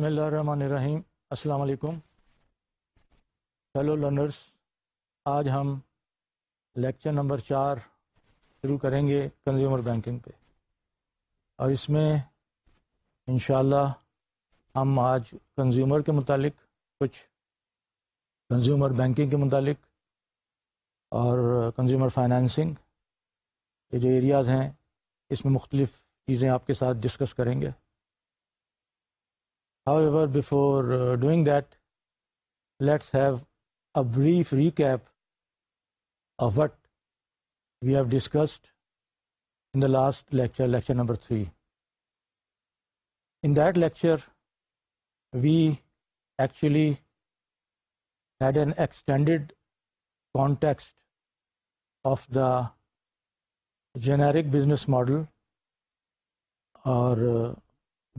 بسم اللہ الرحمن الرحیم السلام علیکم ہیلو لرنرس آج ہم لیکچر نمبر چار شروع کریں گے کنزیومر بینکنگ پہ اور اس میں انشاءاللہ اللہ ہم آج کنزیومر کے متعلق کچھ کنزیومر بینکنگ کے متعلق اور کنزیومر فائنینسنگ کے جو ایریاز ہیں اس میں مختلف چیزیں آپ کے ساتھ ڈسکس کریں گے However, before uh, doing that, let's have a brief recap of what we have discussed in the last lecture, lecture number 3. In that lecture, we actually had an extended context of the generic business model or uh,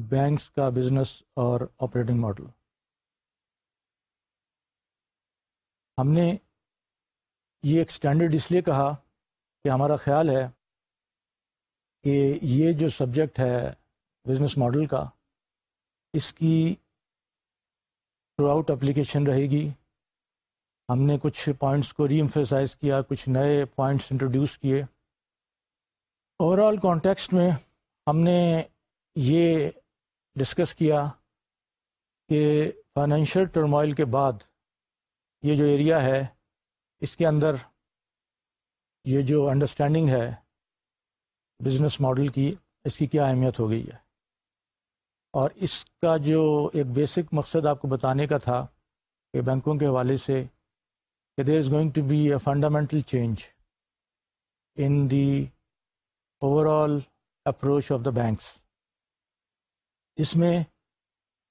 banks کا business اور operating model ہم نے یہ ایک standard اس لیے کہا کہ ہمارا خیال ہے کہ یہ جو سبجیکٹ ہے بزنس ماڈل کا اس کی تھرو آؤٹ اپلیکیشن رہے گی ہم نے کچھ پوائنٹس کو ری ایمفیسائز کیا کچھ نئے پوائنٹس انٹروڈیوس کیے اوور آل کانٹیکسٹ میں ہم نے یہ ڈسکس کیا کہ فائنینشیل ٹرمائل کے بعد یہ جو ایریا ہے اس کے اندر یہ جو انڈرسٹینڈنگ ہے بزنس ماڈل کی اس کی کیا اہمیت ہو گئی ہے اور اس کا جو ایک بیسک مقصد آپ کو بتانے کا تھا کہ بینکوں کے حوالے سے کہ there is going to be a fundamental change in the overall approach of the banks اس میں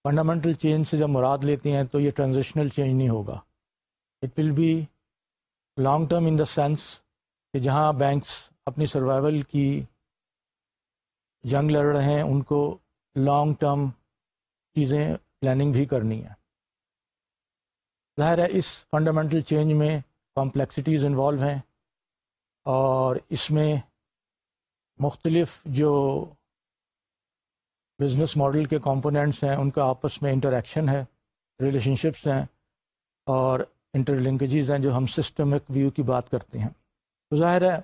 فنڈامنٹل چینج سے جب مراد لیتے ہیں تو یہ ٹرانزیشنل چینج نہیں ہوگا it will be long term in the sense کہ جہاں بینکس اپنی سروائیول کی جنگ لڑ رہے ہیں ان کو لانگ ٹرم چیزیں پلاننگ بھی کرنی ہے ظاہر ہے اس فنڈامنٹل چینج میں کمپلیکسٹیز انوالو ہیں اور اس میں مختلف جو بزنس ماڈل کے کمپوننٹس ہیں ان کا آپس میں انٹریکشن ہے ریلیشن شپس ہیں اور انٹر لنکیجز ہیں جو ہم سسٹمک ویو کی بات کرتے ہیں تو ظاہر ہے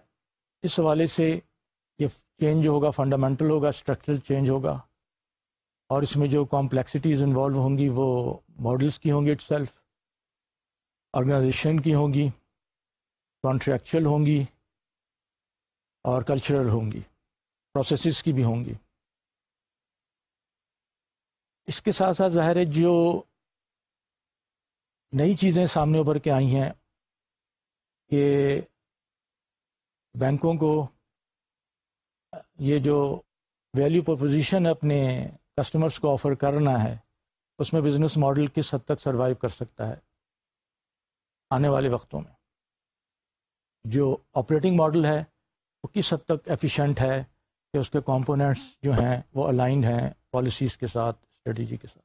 اس حوالے سے یہ چینج ہوگا فنڈامنٹل ہوگا اسٹرکچرل چینج ہوگا اور اس میں جو کمپلیکسٹیز انوالو ہوں گی وہ ماڈلس کی ہوں گی اٹ سیلف آرگنائزیشن کی ہوں گی کانٹریکچل ہوں گی اور کلچرل ہوں گی پروسیسز کی بھی ہوں گی اس کے ساتھ ساتھ ظاہر ہے جو نئی چیزیں سامنے ابھر کے آئی ہیں کہ بینکوں کو یہ جو ویلیو پرپوزیشن اپنے کسٹمرز کو آفر کرنا ہے اس میں بزنس ماڈل کس حد تک سروائیو کر سکتا ہے آنے والے وقتوں میں جو آپریٹنگ ماڈل ہے وہ کس حد تک ایفیشینٹ ہے کہ اس کے کمپوننٹس جو ہیں وہ الائنڈ ہیں پالیسیز کے ساتھ اسٹریٹجی جی کے ساتھ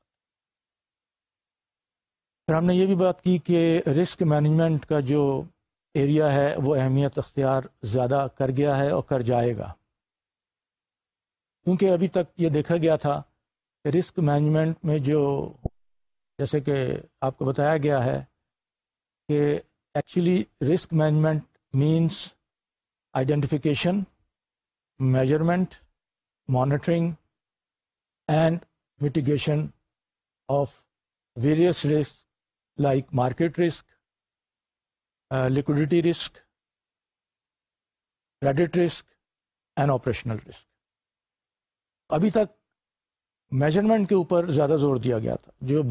پھر ہم نے یہ بھی بات کی کہ رسک مینجمنٹ کا جو ایریا ہے وہ اہمیت اختیار زیادہ کر گیا ہے اور کر جائے گا کیونکہ ابھی تک یہ دیکھا گیا تھا کہ رسک مینجمنٹ میں جو جیسے کہ آپ کو بتایا گیا ہے کہ actually risk management means identification measurement monitoring and mitigation of various risks like market risk, uh, liquidity risk, credit risk and operational risk. ابھی تک میجرمنٹ کے اوپر زیادہ زور دیا گیا تھا جو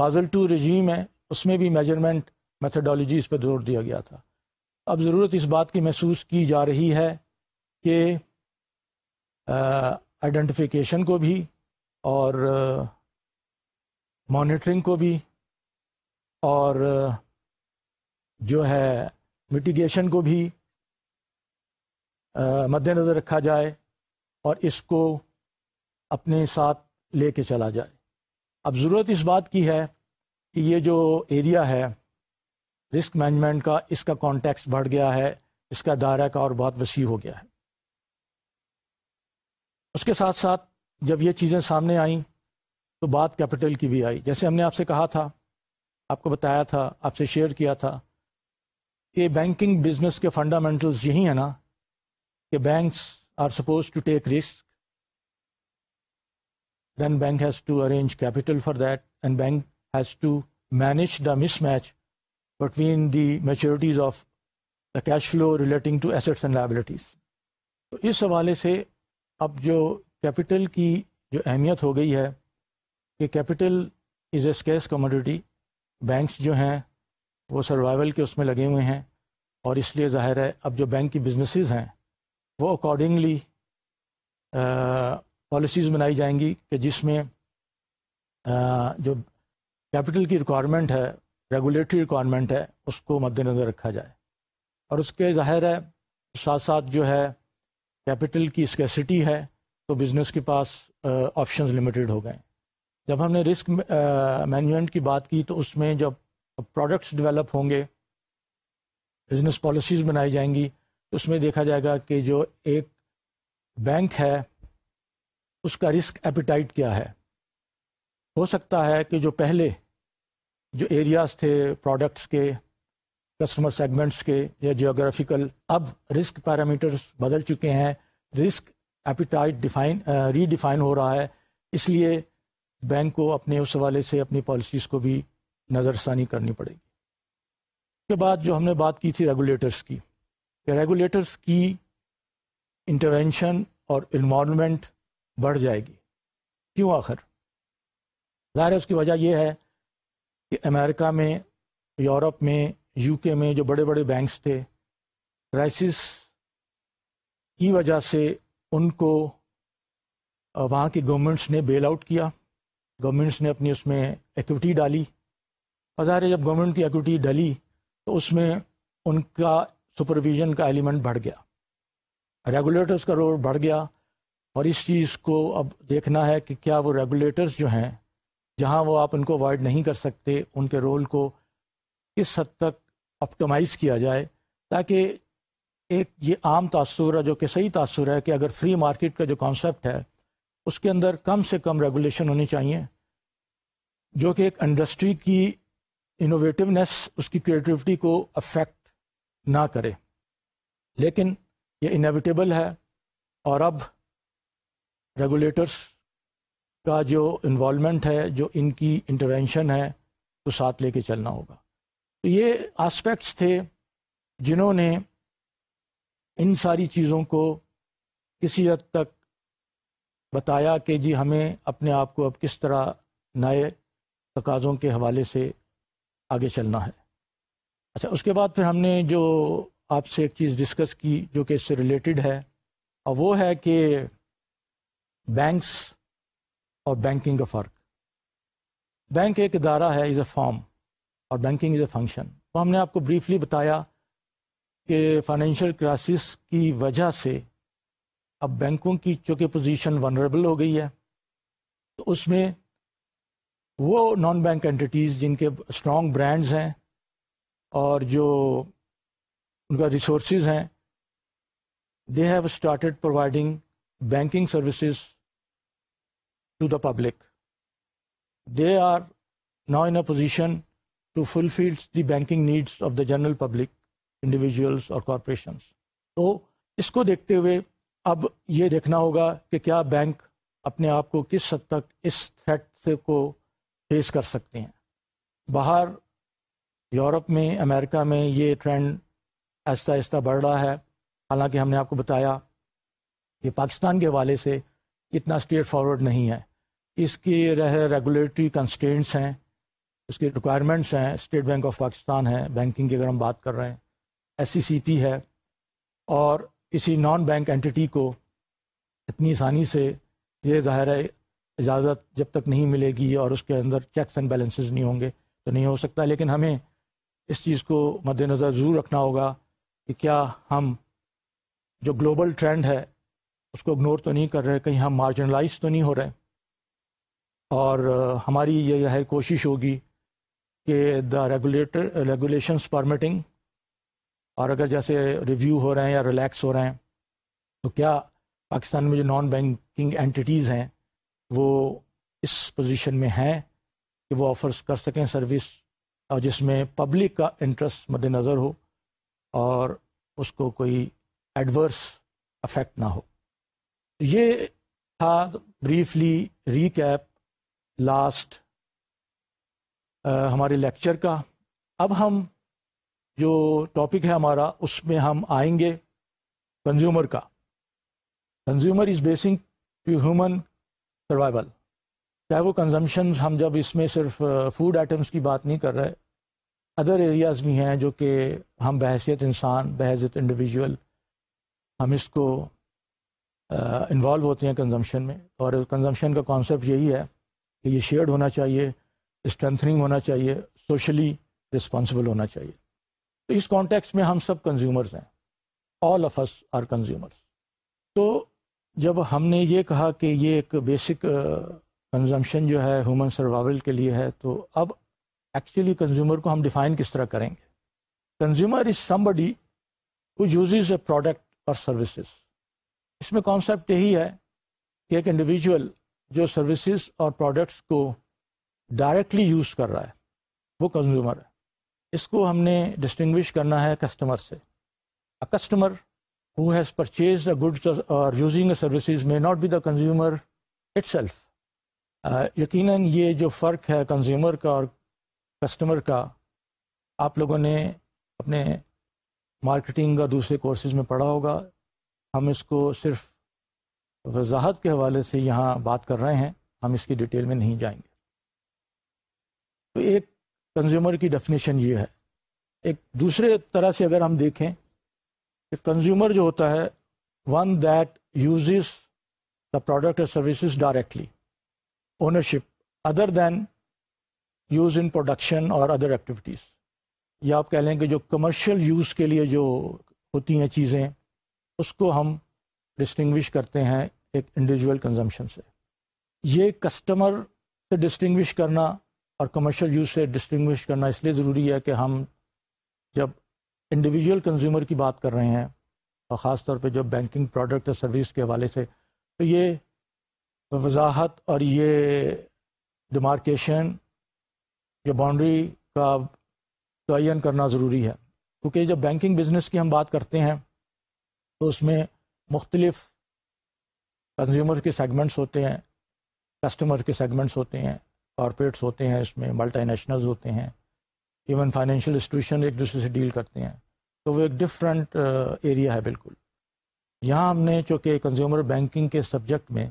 بازل ٹو رجیم ہے اس میں بھی میجرمنٹ میتھڈالوجیز پہ زور دیا گیا تھا اب ضرورت اس بات کی محسوس کی جا رہی ہے کہ آئیڈینٹیفیکیشن uh, کو بھی اور مانیٹرنگ کو بھی اور جو ہے میٹیگیشن کو بھی مد نظر رکھا جائے اور اس کو اپنے ساتھ لے کے چلا جائے اب ضرورت اس بات کی ہے کہ یہ جو ایریا ہے رسک مینجمنٹ کا اس کا کانٹیکس بڑھ گیا ہے اس کا دائرہ کا اور بہت وسیع ہو گیا ہے اس کے ساتھ ساتھ جب یہ چیزیں سامنے آئیں تو بات کیپٹل کی بھی آئی جیسے ہم نے آپ سے کہا تھا آپ کو بتایا تھا آپ سے شیئر کیا تھا کہ بینکنگ بزنس کے فنڈامنٹلز یہی ہیں نا کہ banks are suppose to take risk then bank has to arrange capital for that and bank has to manage the mismatch between the maturities of the cash flow relating to assets and liabilities تو اس حوالے سے اب جو capital کی جو اہمیت ہو گئی ہے کہ capital is a scarce commodity banks جو ہیں وہ سروائیول کے اس میں لگے ہوئے ہیں اور اس لیے ظاہر ہے اب جو بینک کی بزنسز ہیں وہ اکارڈنگلی پالیسیز بنائی جائیں گی کہ جس میں جو کیپٹل کی ریکوائرمنٹ ہے ریگولیٹری ریکوائرمنٹ ہے اس کو مد نظر رکھا جائے اور اس کے ظاہر ہے ساتھ ساتھ جو ہے کیپٹل کی اسکیسٹی ہے تو بزنس کے پاس آپشنز لمیٹڈ ہو گئے جب ہم نے رسک مینجمنٹ کی بات کی تو اس میں جب پروڈکٹس ڈیولپ ہوں گے بزنس پالیسیز بنائی جائیں گی اس میں دیکھا جائے گا کہ جو ایک بینک ہے اس کا رسک ایپیٹائٹ کیا ہے ہو سکتا ہے کہ جو پہلے جو ایریاز تھے پروڈکٹس کے کسٹمر سیگمنٹس کے یا جیوگرافیکل اب رسک پیرامیٹرز بدل چکے ہیں risk appetite define redefine ہو رہا ہے اس لیے بینک کو اپنے اس حوالے سے اپنی پالیسیز کو بھی نظر ثانی کرنی پڑے گی اس کے بعد جو ہم نے بات کی تھی ریگولیٹرس کی کہ ریگولیٹرس کی انٹروینشن اور انوالومنٹ بڑھ جائے گی کیوں آخر ظاہر ہے اس کی وجہ یہ ہے کہ امریکہ میں یورپ میں یو کے میں جو بڑے بڑے بینکس تھے کرائسس کی وجہ سے ان کو وہاں کی گورنمنٹس نے بیل آؤٹ کیا گورنمنٹس نے اپنی اس میں ایکوٹی ڈالی بظاہر جب گورنمنٹ کی ایکوٹی ڈلی تو اس میں ان کا سپرویژن کا ایلیمنٹ بڑھ گیا ریگولیٹرس کا رول بڑھ گیا اور اس چیز کو اب دیکھنا ہے کہ کیا وہ ریگولیٹرس جو ہیں جہاں وہ آپ ان کو اوائڈ نہیں کر سکتے ان کے رول کو کس حد تک آپٹومائز کیا جائے تاکہ ایک یہ عام تاثر ہے جو کہ صحیح تاثر ہے کہ اگر فری مارکیٹ کا جو کانسیپٹ ہے اس کے اندر کم سے کم ریگولیشن ہونی چاہیے جو کہ ایک انڈسٹری کی انوویٹونیس اس کی کریٹیوٹی کو افیکٹ نہ کرے لیکن یہ انویٹیبل ہے اور اب ریگولیٹرس کا جو انوالومنٹ ہے جو ان کی انٹروینشن ہے وہ ساتھ لے کے چلنا ہوگا تو یہ آسپیکٹس تھے جنہوں نے ان ساری چیزوں کو کسی حد تک بتایا کہ جی ہمیں اپنے آپ کو اب کس طرح نئے تقاضوں کے حوالے سے آگے چلنا ہے اچھا اس کے بعد پھر ہم نے جو آپ سے ایک چیز ڈسکس کی جو کہ اس سے ریلیٹڈ ہے اور وہ ہے کہ بینکس اور بینکنگ کا فرق بینک ایک ادارہ ہے از اے فارم اور بینکنگ از اے فنکشن تو ہم نے آپ کو بریفلی بتایا کہ فائنینشیل کرائسس کی وجہ سے اب بینکوں کی چونکہ پوزیشن ونریبل ہو گئی ہے تو اس میں وہ نان بینک اینٹیز جن کے اسٹرانگ برانڈز ہیں اور جو ان کا ریسورسز ہیں they have started providing banking services to the public they are نا in a position to fulfil the banking needs of the general public individuals اور کارپوریشنس تو اس کو دیکھتے ہوئے اب یہ دیکھنا ہوگا کہ کیا بینک اپنے آپ کو کس حد تک اس تھریٹ سے کو فیس کر سکتے ہیں باہر یورپ میں امریکہ میں یہ ٹرینڈ آہستہ آہستہ بڑھ رہا ہے حالانکہ ہم نے آپ کو بتایا کہ پاکستان کے حوالے سے اتنا اسٹیٹ فارورڈ نہیں ہے اس کی ریگولیٹری کنسٹینٹس ہیں اس کی ریکوائرمنٹس ہیں اسٹیٹ بینک آف پاکستان ہیں بینکنگ کی اگر ہم بات کر رہے ہیں ایس سی سی پی ہے اور اسی نان بینک اینٹی کو اتنی آسانی سے یہ ظاہر ہے اجازت جب تک نہیں ملے گی اور اس کے اندر چیکس اینڈ بیلنسز نہیں ہوں گے تو نہیں ہو سکتا لیکن ہمیں اس چیز کو مد نظر ضرور رکھنا ہوگا کہ کیا ہم جو گلوبل ٹرینڈ ہے اس کو اگنور تو نہیں کر رہے کہیں ہم مارجنلائز تو نہیں ہو رہے اور ہماری یہ ہے کوشش ہوگی کہ دا ریگولیٹر ریگولیشنس پرمٹنگ اور اگر جیسے ریویو ہو رہے ہیں یا ریلیکس ہو رہے ہیں تو کیا پاکستان میں جو نان بینکنگ اینٹیز ہیں وہ اس پوزیشن میں ہیں کہ وہ آفرز کر سکیں سروس اور جس میں پبلک کا انٹرسٹ مد نظر ہو اور اس کو کوئی ایڈورس افیکٹ نہ ہو یہ تھا بریفلی ریکیپ لاسٹ ہمارے لیکچر کا اب ہم جو ٹاپک ہے ہمارا اس میں ہم آئیں گے کنزیومر کا consumer is basing to human survival چاہے وہ کنزمپشنز ہم جب اس میں صرف فوڈ آئٹمس کی بات نہیں کر رہے ادر ایریاز بھی ہیں جو کہ ہم بحیثیت انسان بحثیت انڈیویجول ہم اس کو انوالو ہوتے ہیں کنزمپشن میں اور کنزمپشن کا کانسیپٹ یہی ہے کہ یہ شیئرڈ ہونا چاہیے اسٹرینتھننگ ہونا چاہیے سوشلی رسپانسبل ہونا چاہیے تو اس کانٹیکس میں ہم سب کنزیومرز ہیں all of us are consumers تو جب ہم نے یہ کہا کہ یہ ایک بیسک کنزمپشن uh, جو ہے ہیومن سروائول کے لیے ہے تو اب ایکچولی کنزیومر کو ہم ڈیفائن کس طرح کریں گے consumer is somebody who uses a product اور سروسز اس میں کانسیپٹ یہی ہے کہ ایک انڈیویجول جو سروسز اور پروڈکٹس کو ڈائریکٹلی یوز کر رہا ہے وہ کنزیومر ہے اس کو ہم نے ڈسٹنگوش کرنا ہے کسٹمر سے customer who has purchase a good اور یوزنگ اے سروسز میں not be the consumer itself یقیناً یہ جو فرق ہے کنزیومر کا اور کسٹمر کا آپ لوگوں نے اپنے مارکیٹنگ کا دوسرے کورسز میں پڑھا ہوگا ہم اس کو صرف وضاحت کے حوالے سے یہاں بات کر رہے ہیں ہم اس کی ڈیٹیل میں نہیں جائیں گے تو ایک کنزیومر کی ڈیفینیشن یہ ہے ایک دوسرے طرح سے اگر ہم دیکھیں کہ کنزیومر جو ہوتا ہے one that uses the product اور services directly ownership other than use in production اور ادر ایکٹیویٹیز یا آپ کہہ لیں کہ جو کمرشل یوز کے لیے جو ہوتی ہیں چیزیں اس کو ہم ڈسٹنگوش کرتے ہیں ایک انڈیویجول کنزمپشن سے یہ کسٹمر سے ڈسٹنگوش کرنا اور کمرشل یوز سے ڈسٹنگوش کرنا اس لیے ضروری ہے کہ ہم جب انڈیویجول کنزیومر کی بات کر رہے ہیں اور خاص طور پہ جب بینکنگ پروڈکٹ اور سروس کے حوالے سے تو یہ وضاحت اور یہ ڈیمارکیشن یا باؤنڈری کا تعین کرنا ضروری ہے کیونکہ جب بینکنگ بزنس کی ہم بات کرتے ہیں تو اس میں مختلف کنزیومر کے سیگمنٹس ہوتے ہیں کسٹمر کے سیگمنٹس ہوتے ہیں کارپوریٹس ہوتے ہیں اس میں ملٹا نیشنلز ہوتے ہیں ایون فائنینشیل انسٹیٹیوشن ایک دوسرے سے ڈیل کرتے ہیں تو وہ ایک ڈفرینٹ ایریا uh, ہے بالکل یہاں ہم نے چونکہ کنزیومر بینکنگ کے سبجیکٹ میں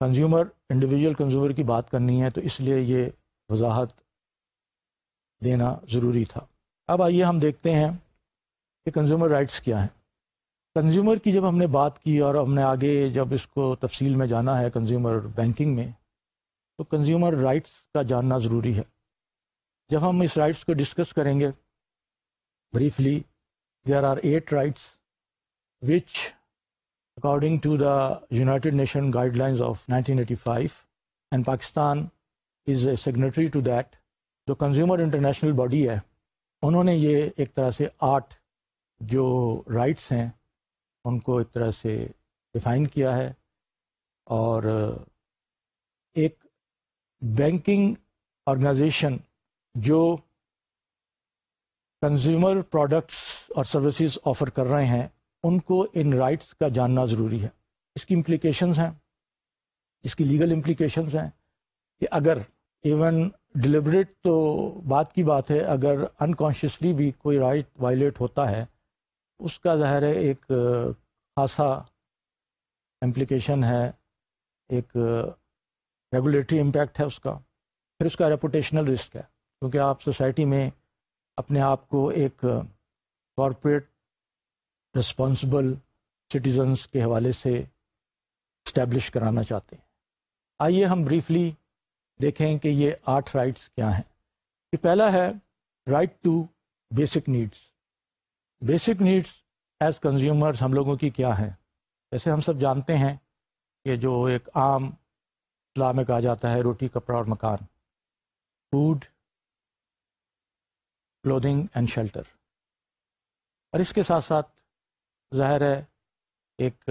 کنزیومر انڈیویجول کنزیومر کی بات کرنی ہے تو اس لیے یہ وضاحت دینا ضروری تھا اب آئیے ہم دیکھتے ہیں کہ کنزیومر رائٹس کیا ہیں کنزیومر کی جب ہم نے بات کی اور ہم نے آگے جب اس کو تفصیل میں جانا ہے کنزیومر بینکنگ میں تو کنزیومر رائٹس کا جاننا ضروری ہے جب ہم اس رائٹس کو ڈسکس کریں گے briefly there are eight rights which according to the United Nation guidelines of nineteen eighty five and Pakistan is a signatory to that جو کنزیومر انٹرنیشنل باڈی ہے انہوں نے یہ ایک طرح سے آٹھ جو رائٹس ہیں ان کو ایک طرح سے ڈیفائن کیا ہے اور ایک بینکنگ آرگنائزیشن جو کنزیومر پروڈکٹس اور سروسز آفر کر رہے ہیں ان کو ان رائٹس کا جاننا ضروری ہے اس کی امپلیکیشنز ہیں اس کی لیگل امپلیکیشنز ہیں کہ اگر ایون ڈلیوریٹ تو بات کی بات ہے اگر انکانشیسلی بھی کوئی رائٹ وائلیٹ ہوتا ہے اس کا ظاہر ہے ایک خاصا امپلیکیشن ہے ایک ریگولیٹری امپیکٹ ہے اس کا پھر اس کا ریپوٹیشنل رسک ہے کیونکہ آپ سوسائٹی میں اپنے آپ کو ایک کارپوریٹ رسپانسبل سٹیزنس کے حوالے سے اسٹیبلش کرانا چاہتے ہیں آئیے ہم بریفلی دیکھیں کہ یہ آٹھ رائٹس کیا ہیں یہ پہلا ہے right to basic needs basic needs as consumers ہم لوگوں کی کیا ہیں جیسے ہم سب جانتے ہیں کہ جو ایک عام میں کہا جاتا ہے روٹی کپڑا اور مکان فوڈ کلودنگ اینڈ شیلٹر اور اس کے ساتھ ساتھ ظاہر ہے ایک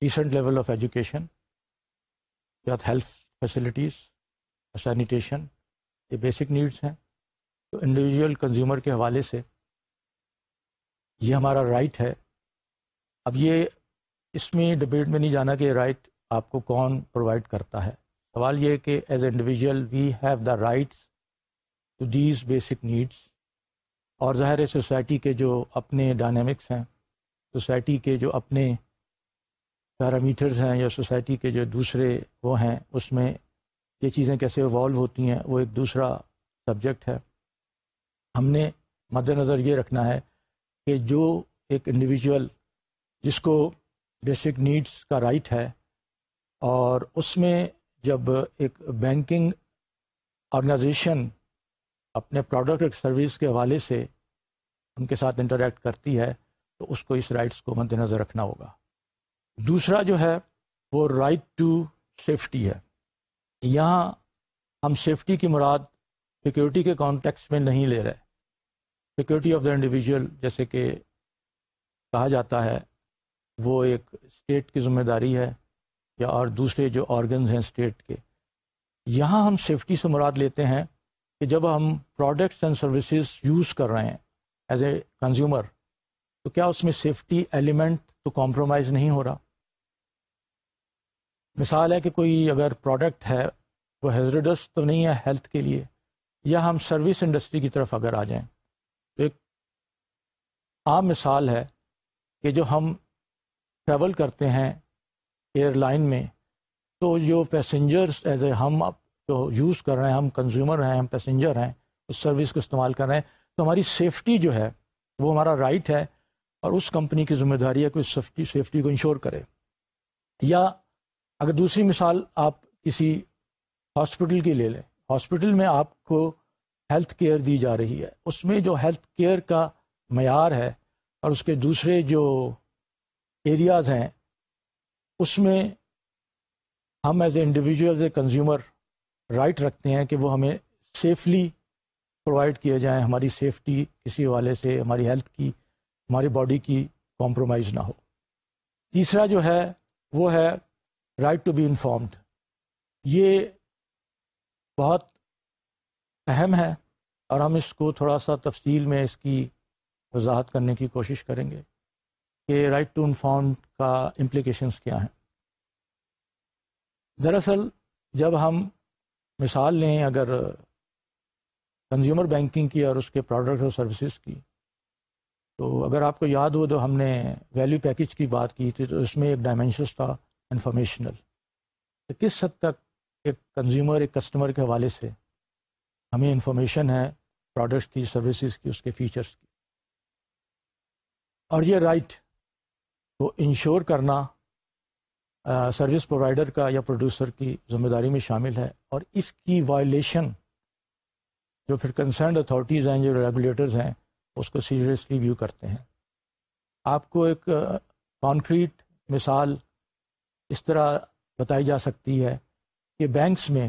decent level of education health facilities sanitation یہ بیسک نیڈس ہیں تو انڈیویجول کنزیومر کے حوالے سے یہ ہمارا رائٹ ہے اب یہ اس میں ڈبیٹ میں نہیں جانا کہ رائٹ آپ کو کون پرووائڈ کرتا ہے سوال یہ کہ as a individual we have the rights to these basic needs اور ظاہر ہے سوسائٹی کے جو اپنے ڈائنامکس ہیں سوسائٹی کے جو اپنے پیرامیٹرز ہیں یا سوسائٹی کے جو دوسرے وہ ہیں اس میں یہ چیزیں کیسے ایوالو ہوتی ہیں وہ ایک دوسرا سبجیکٹ ہے ہم نے مد نظر یہ رکھنا ہے کہ جو ایک انڈیویجول جس کو بیسک نیڈس کا رائٹ ہے اور اس میں جب ایک بینکنگ آرگنائزیشن اپنے پروڈکٹ سروس کے حوالے سے ان کے ساتھ انٹریکٹ کرتی ہے تو اس کو اس رائٹس کو مد نظر رکھنا ہوگا دوسرا جو ہے وہ رائٹ ٹو سیفٹی ہے یہاں ہم سیفٹی کی مراد سیکیورٹی کے کانٹیکس میں نہیں لے رہے سیکیورٹی آف دا انڈیویجول جیسے کہ کہا جاتا ہے وہ ایک اسٹیٹ کی ذمہ داری ہے یا اور دوسرے جو آرگنز ہیں اسٹیٹ کے یہاں ہم سیفٹی سے مراد لیتے ہیں کہ جب ہم پروڈکٹس اینڈ سروسز یوز کر رہے ہیں ایز اے کنزیومر تو کیا اس میں سیفٹی ایلیمنٹ تو کمپرومائز نہیں ہو رہا مثال ہے کہ کوئی اگر پروڈکٹ ہے وہ ہیزرڈس تو نہیں ہے ہیلتھ کے لیے یا ہم سروس انڈسٹری کی طرف اگر آ جائیں تو ایک عام مثال ہے کہ جو ہم ٹریول کرتے ہیں ایئر لائن میں تو جو پیسنجرس ایز اے ہم جو یوز کر رہے ہیں ہم کنزیومر ہیں ہم پیسنجر ہیں اس سروس کو استعمال کر رہے ہیں تو ہماری سیفٹی جو ہے وہ ہمارا رائٹ ہے اور اس کمپنی کی ذمہ داری ہے کہ اس سیفٹی کو انشور کرے یا اگر دوسری مثال آپ کسی ہاسپٹل کی لے لیں ہاسپٹل میں آپ کو ہیلتھ کیئر دی جا رہی ہے اس میں جو ہیلتھ کیئر کا معیار ہے اور اس کے دوسرے جو ایریاز ہیں اس میں ہم as a individual a consumer right رکھتے ہیں کہ وہ ہمیں سیفلی پرووائڈ کیے جائیں ہماری سیفٹی کسی والے سے ہماری ہیلتھ کی ہماری باڈی کی کمپرومائز نہ ہو تیسرا جو ہے وہ ہے رائٹ ٹو بی انفارمڈ یہ بہت اہم ہے اور ہم اس کو تھوڑا سا تفصیل میں اس کی وضاحت کرنے کی کوشش کریں گے کہ رائٹ ٹو انفارم کا امپلیکیشنس کیا ہیں دراصل جب ہم مثال لیں اگر کنزیومر بینکنگ کی اور اس کے پروڈکٹ اور سروسز کی تو اگر آپ کو یاد ہو تو ہم نے ویلیو پیکیج کی بات کی تھی تو اس میں ایک ڈائمینشنس تھا انفارمیشنل تو کس حد تک ایک کنزیومر ایک کسٹمر کے حوالے سے ہمیں انفارمیشن ہے پروڈکٹس کی سروسز کی اس کے فیچرس کی اور یہ رائٹ right کو انشور کرنا سروس پرووائڈر کا یا پروڈیوسر کی ذمہ داری میں شامل ہے اور اس کی وائلیشن جو پھر کنسرنڈ اتھارٹیز ہیں جو ریگولیٹرز ہیں اس کو سیریسلی ویو کرتے ہیں آپ کو ایک کانکریٹ مثال اس طرح بتائی جا سکتی ہے کہ بینکس میں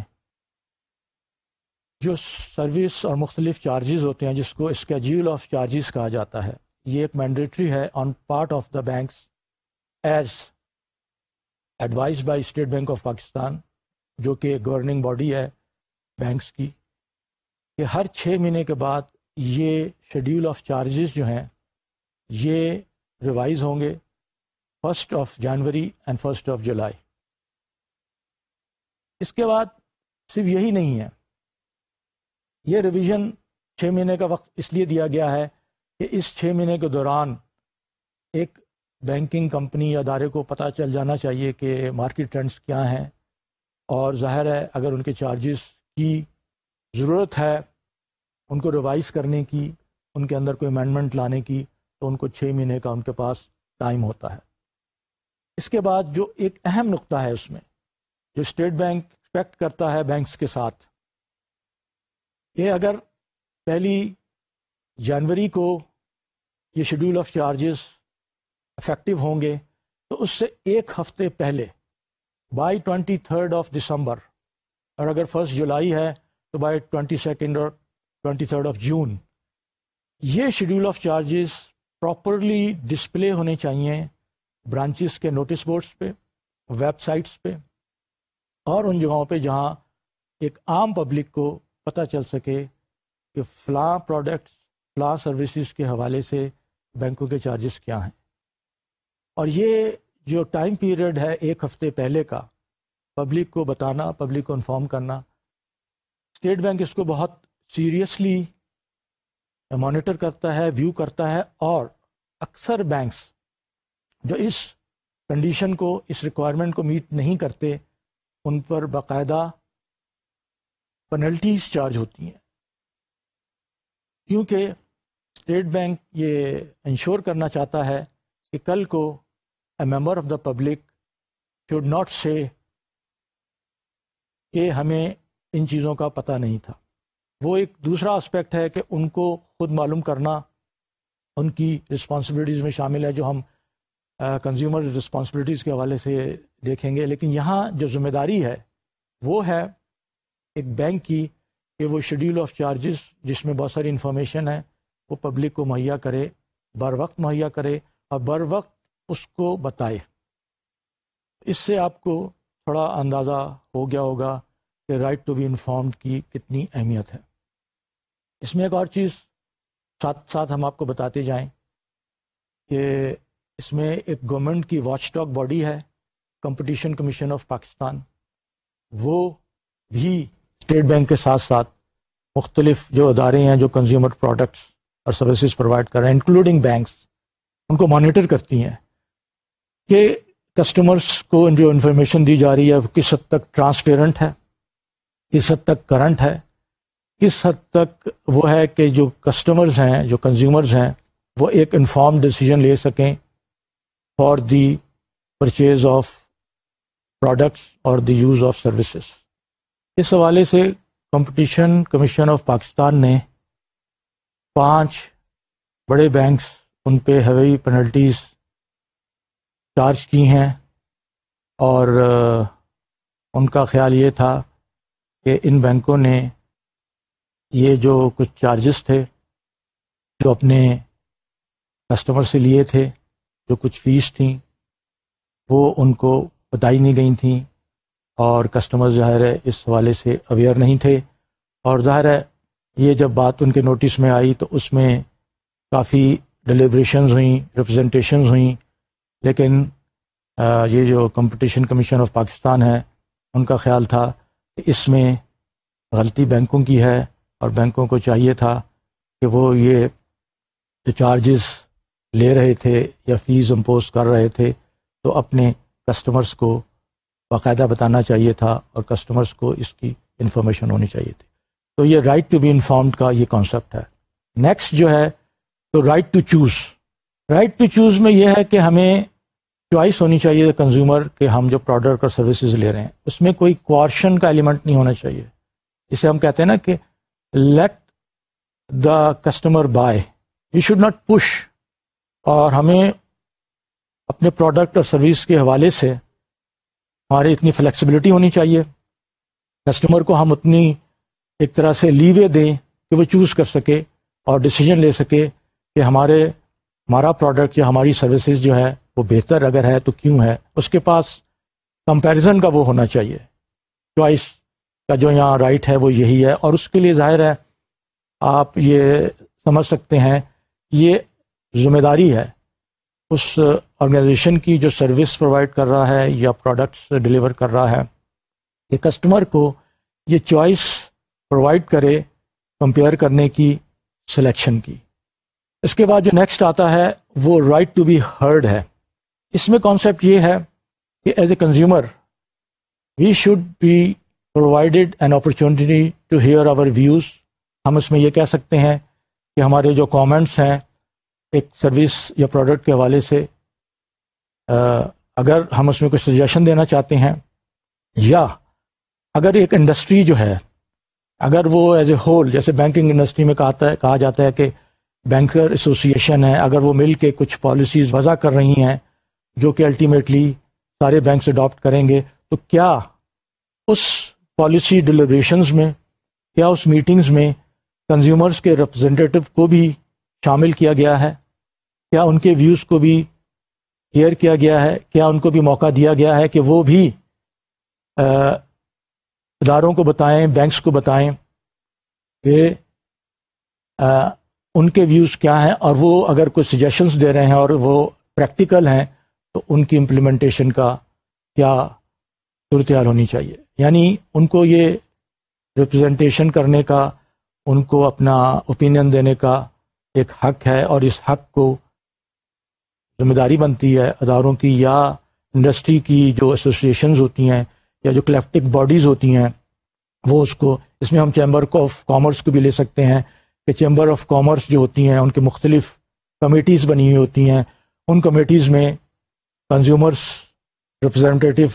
جو سروس اور مختلف چارجز ہوتے ہیں جس کو اسکیجول آف چارجز کہا جاتا ہے یہ ایک مینڈیٹری ہے on part of the banks as advise by State Bank of Pakistan جو کہ ایک گورننگ باڈی ہے بینکس کی کہ ہر چھ مہینے کے بعد یہ شیڈیول آف چارجز جو ہیں یہ ریوائز ہوں گے first of January and first of July اس کے بعد صرف یہی نہیں ہے یہ ریویژن چھ مہینے کا وقت اس لیے دیا گیا ہے کہ اس چھ مہینے کے دوران ایک بینکنگ کمپنی یا ادارے کو پتہ چل جانا چاہیے کہ مارکیٹ ٹرینڈس کیا ہیں اور ظاہر ہے اگر ان کے چارجز کی ضرورت ہے ان کو ریوائز کرنے کی ان کے اندر کوئی امینڈمنٹ لانے کی تو ان کو چھ مہینے کا ان کے پاس ٹائم ہوتا ہے اس کے بعد جو ایک اہم نقطہ ہے اس میں جو اسٹیٹ بینک ایکسپیکٹ کرتا ہے بینکس کے ساتھ یہ اگر پہلی جنوری کو یہ شیڈیول آف چارجز افیکٹو ہوں گے تو اس سے ایک ہفتے پہلے by twenty third of December اور اگر فرسٹ جولائی ہے تو بائی ٹوینٹی سیکنڈ اور ٹوینٹی تھرڈ آف جون یہ schedule of charges properly display ہونے چاہیے برانچز کے نوٹس بورڈس پہ ویب سائٹس پہ اور ان جگہوں پہ جہاں ایک عام پبلک کو پتہ چل سکے کہ فلاں پروڈکٹس فلاں سروسز کے حوالے سے بینکوں کے چارجز کیا ہیں اور یہ جو ٹائم پیریڈ ہے ایک ہفتے پہلے کا پبلک کو بتانا پبلک کو انفارم کرنا اسٹیٹ بینک اس کو بہت سیریسلی مانیٹر کرتا ہے ویو کرتا ہے اور اکثر بینکس جو اس کنڈیشن کو اس ریکوائرمنٹ کو میٹ نہیں کرتے ان پر باقاعدہ پنلٹیز چارج ہوتی ہیں کیونکہ اسٹیٹ بینک یہ انشور کرنا چاہتا ہے کہ کل کو a member of the public should not say کہ ہمیں ان چیزوں کا پتہ نہیں تھا وہ ایک دوسرا اسپیکٹ ہے کہ ان کو خود معلوم کرنا ان کی رسپانسبلٹیز میں شامل ہے جو ہم کنزیومر رسپانسبلٹیز کے حوالے سے دیکھیں گے لیکن یہاں جو ذمہ داری ہے وہ ہے ایک بینک کی کہ وہ شیڈیول آف چارجز جس میں بہت ساری انفارمیشن ہے وہ پبلک کو مہیا کرے بر وقت مہیا کرے اور بر وقت اس کو بتائے اس سے آپ کو تھوڑا اندازہ ہو گیا ہوگا کہ رائٹ ٹو بی انفارمڈ کی کتنی اہمیت ہے اس میں ایک اور چیز ساتھ ساتھ ہم آپ کو بتاتے جائیں کہ اس میں ایک گورنمنٹ کی واچ اسٹاک باڈی ہے کمپٹیشن کمیشن آف پاکستان وہ بھی اسٹیٹ بینک کے ساتھ ساتھ مختلف جو ادارے ہیں جو کنزیومر پروڈکٹس اور سروسز پرووائڈ کر رہے ہیں انکلوڈنگ بینکس ان کو مانیٹر کرتی ہیں کہ کسٹمرس کو جو انفارمیشن دی جا رہی ہے وہ کس حد تک ٹرانسپیرنٹ ہے کس حد تک کرنٹ ہے کس حد تک وہ ہے کہ جو کسٹمرز ہیں جو کنزیومرز ہیں وہ ایک انفارم ڈیسیجن لے سکیں for the purchase of products اور دی یوز آف سروسز اس حوالے سے کمپٹیشن کمیشن آف پاکستان نے پانچ بڑے بینکس ان پہ ہوئی پینلٹیز چارج کی ہیں اور ان کا خیال یہ تھا کہ ان بینکوں نے یہ جو کچھ چارجز تھے جو اپنے کسٹمر سے لیے تھے جو کچھ فیس تھیں وہ ان کو بتائی نہیں گئی تھیں اور کسٹمر ظاہر ہے اس حوالے سے اویئر نہیں تھے اور ظاہر ہے یہ جب بات ان کے نوٹس میں آئی تو اس میں کافی ڈلیوریشنز ہوئیں ریپرزنٹیشنز ہوئیں لیکن یہ جو کمپٹیشن کمیشن آف پاکستان ہے ان کا خیال تھا کہ اس میں غلطی بینکوں کی ہے اور بینکوں کو چاہیے تھا کہ وہ یہ جو چارجز لے رہے تھے یا فیس امپوز کر رہے تھے تو اپنے کسٹمرز کو باقاعدہ بتانا چاہیے تھا اور کسٹمرز کو اس کی انفارمیشن ہونی چاہیے تھی تو یہ رائٹ ٹو بی انفارمڈ کا یہ کانسیپٹ ہے نیکسٹ جو ہے تو right to choose right to choose میں یہ ہے کہ ہمیں چوائس ہونی چاہیے کنزیومر کہ ہم جو پروڈکٹ اور سروسز لے رہے ہیں اس میں کوئی کوارشن کا ایلیمنٹ نہیں ہونا چاہیے جسے ہم کہتے ہیں نا کہ let the customer buy you should not push اور ہمیں اپنے پروڈکٹ اور سروس کے حوالے سے ہماری اتنی فلیکسیبلٹی ہونی چاہیے کسٹمر کو ہم اتنی ایک طرح سے لیوے دیں کہ وہ چوز کر سکے اور ڈسیزن لے سکے کہ ہمارے ہمارا پروڈکٹ یا ہماری سروسز جو ہے وہ بہتر اگر ہے تو کیوں ہے اس کے پاس کمپیریزن کا وہ ہونا چاہیے چوائس کا جو یہاں رائٹ ہے وہ یہی ہے اور اس کے لیے ظاہر ہے آپ یہ سمجھ سکتے ہیں یہ ذمہ داری ہے اس آرگنائزیشن کی جو سروس پرووائڈ کر رہا ہے یا پروڈکٹس ڈلیور کر رہا ہے کہ کسٹمر کو یہ چوائس پرووائڈ کرے کمپیئر کرنے کی سلیکشن کی اس کے بعد جو نیکسٹ آتا ہے وہ رائٹ ٹو بی ہرڈ ہے اس میں کانسیپٹ یہ ہے کہ as a consumer we should be provided an opportunity to hear our views ہم اس میں یہ کہہ سکتے ہیں کہ ہمارے جو کامنٹس ہیں ایک سروس یا پروڈکٹ کے حوالے سے اگر ہم اس میں کوئی سجیشن دینا چاہتے ہیں یا اگر ایک انڈسٹری جو ہے اگر وہ ایز اے ہول جیسے بینکنگ انڈسٹری میں ہے کہا جاتا ہے کہ بینکر ایسوسی ایشن ہے اگر وہ مل کے کچھ پالیسیز وضع کر رہی ہیں جو کہ الٹیمیٹلی سارے بینکس اڈاپٹ کریں گے تو کیا اس پالیسی ڈلیوریشنز میں کیا اس میٹنگز میں کنزیومرز کے ریپرزینٹیو کو بھی شامل کیا گیا ہے کیا ان کے ویوز کو بھی کیئر کیا گیا ہے کیا ان کو بھی موقع دیا گیا ہے کہ وہ بھی اداروں کو بتائیں بینکس کو بتائیں کہ ان کے ویوز کیا ہیں اور وہ اگر کوئی سجیشنس دے رہے ہیں اور وہ پریکٹیکل ہیں تو ان کی امپلیمنٹیشن کا کیا صورتحال ہونی چاہیے یعنی ان کو یہ ریپرزینٹیشن کرنے کا ان کو اپنا اوپینین دینے کا ایک حق ہے اور اس حق کو ذمہ داری بنتی ہے اداروں کی یا انڈسٹری کی جو ایسوسیشنز ہوتی ہیں یا جو کلیپٹک باڈیز ہوتی ہیں وہ اس کو اس میں ہم چیمبر آف کامرس کو بھی لے سکتے ہیں کہ چیمبر آف کامرس جو ہوتی ہیں ان کے مختلف کمیٹیز بنی ہوئی ہوتی ہیں ان کمیٹیز میں کنزیومرس ریپرزینٹیو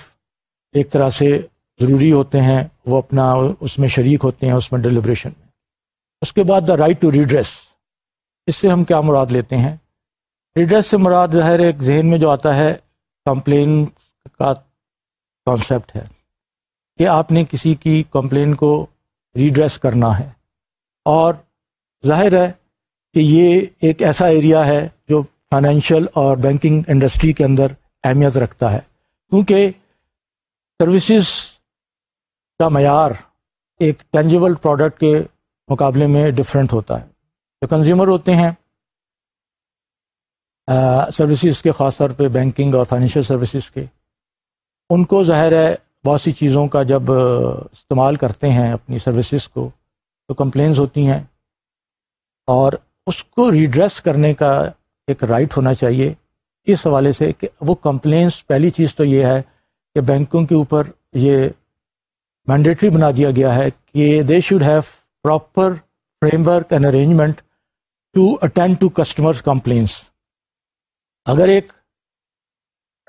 ایک طرح سے ضروری ہوتے ہیں وہ اپنا اس میں شریک ہوتے ہیں اس میں ڈیلیبریشن میں اس کے بعد دا رائٹ ٹو ریڈریس اس سے ہم کیا مراد لیتے ہیں ریڈریس سے مراد ظاہر ایک ذہن میں جو آتا ہے کمپلین کا کانسیپٹ ہے کہ آپ نے کسی کی کمپلین کو ریڈریس کرنا ہے اور ظاہر ہے کہ یہ ایک ایسا ایریا ہے جو فائنینشیل اور بینکنگ انڈسٹری کے اندر اہمیت رکھتا ہے کیونکہ سروسز کا معیار ایک ٹینجیبل پروڈکٹ کے مقابلے میں ڈفرینٹ ہوتا ہے جو کنزیومر ہوتے ہیں سروسز کے خاص طور پہ بینکنگ اور فائنینشیل سروسز کے ان کو ظاہر ہے بہت سی چیزوں کا جب استعمال کرتے ہیں اپنی سروسز کو تو کمپلینز ہوتی ہیں اور اس کو ریڈریس کرنے کا ایک رائٹ ہونا چاہیے اس حوالے سے کہ وہ کمپلینس پہلی چیز تو یہ ہے کہ بینکوں کے اوپر یہ مینڈیٹری بنا دیا گیا ہے کہ they should have proper framework and arrangement to attend to customer complaints اگر ایک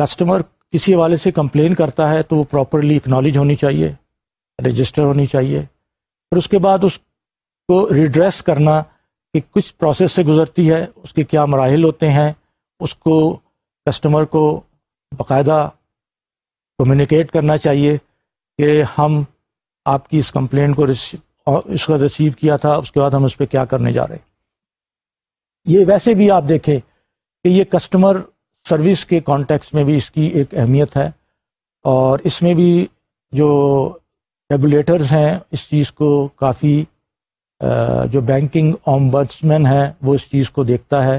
کسٹمر کسی حوالے سے کمپلین کرتا ہے تو وہ پراپرلی اکنالج ہونی چاہیے رجسٹر ہونی چاہیے پھر اس کے بعد اس کو ریڈریس کرنا کہ کس پروسیس سے گزرتی ہے اس کے کیا مراحل ہوتے ہیں اس کو کسٹمر کو باقاعدہ کمیونیکیٹ کرنا چاہیے کہ ہم آپ کی اس کمپلین کو اس کا ریسیو کیا تھا اس کے بعد ہم اس پہ کیا کرنے جا رہے ہیں یہ ویسے بھی آپ دیکھیں کہ یہ کسٹمر سروس کے کانٹیکس میں بھی اس کی ایک اہمیت ہے اور اس میں بھی جو ریگولیٹرز ہیں اس چیز کو کافی جو بینکنگ آمبڈسمین ہے وہ اس چیز کو دیکھتا ہے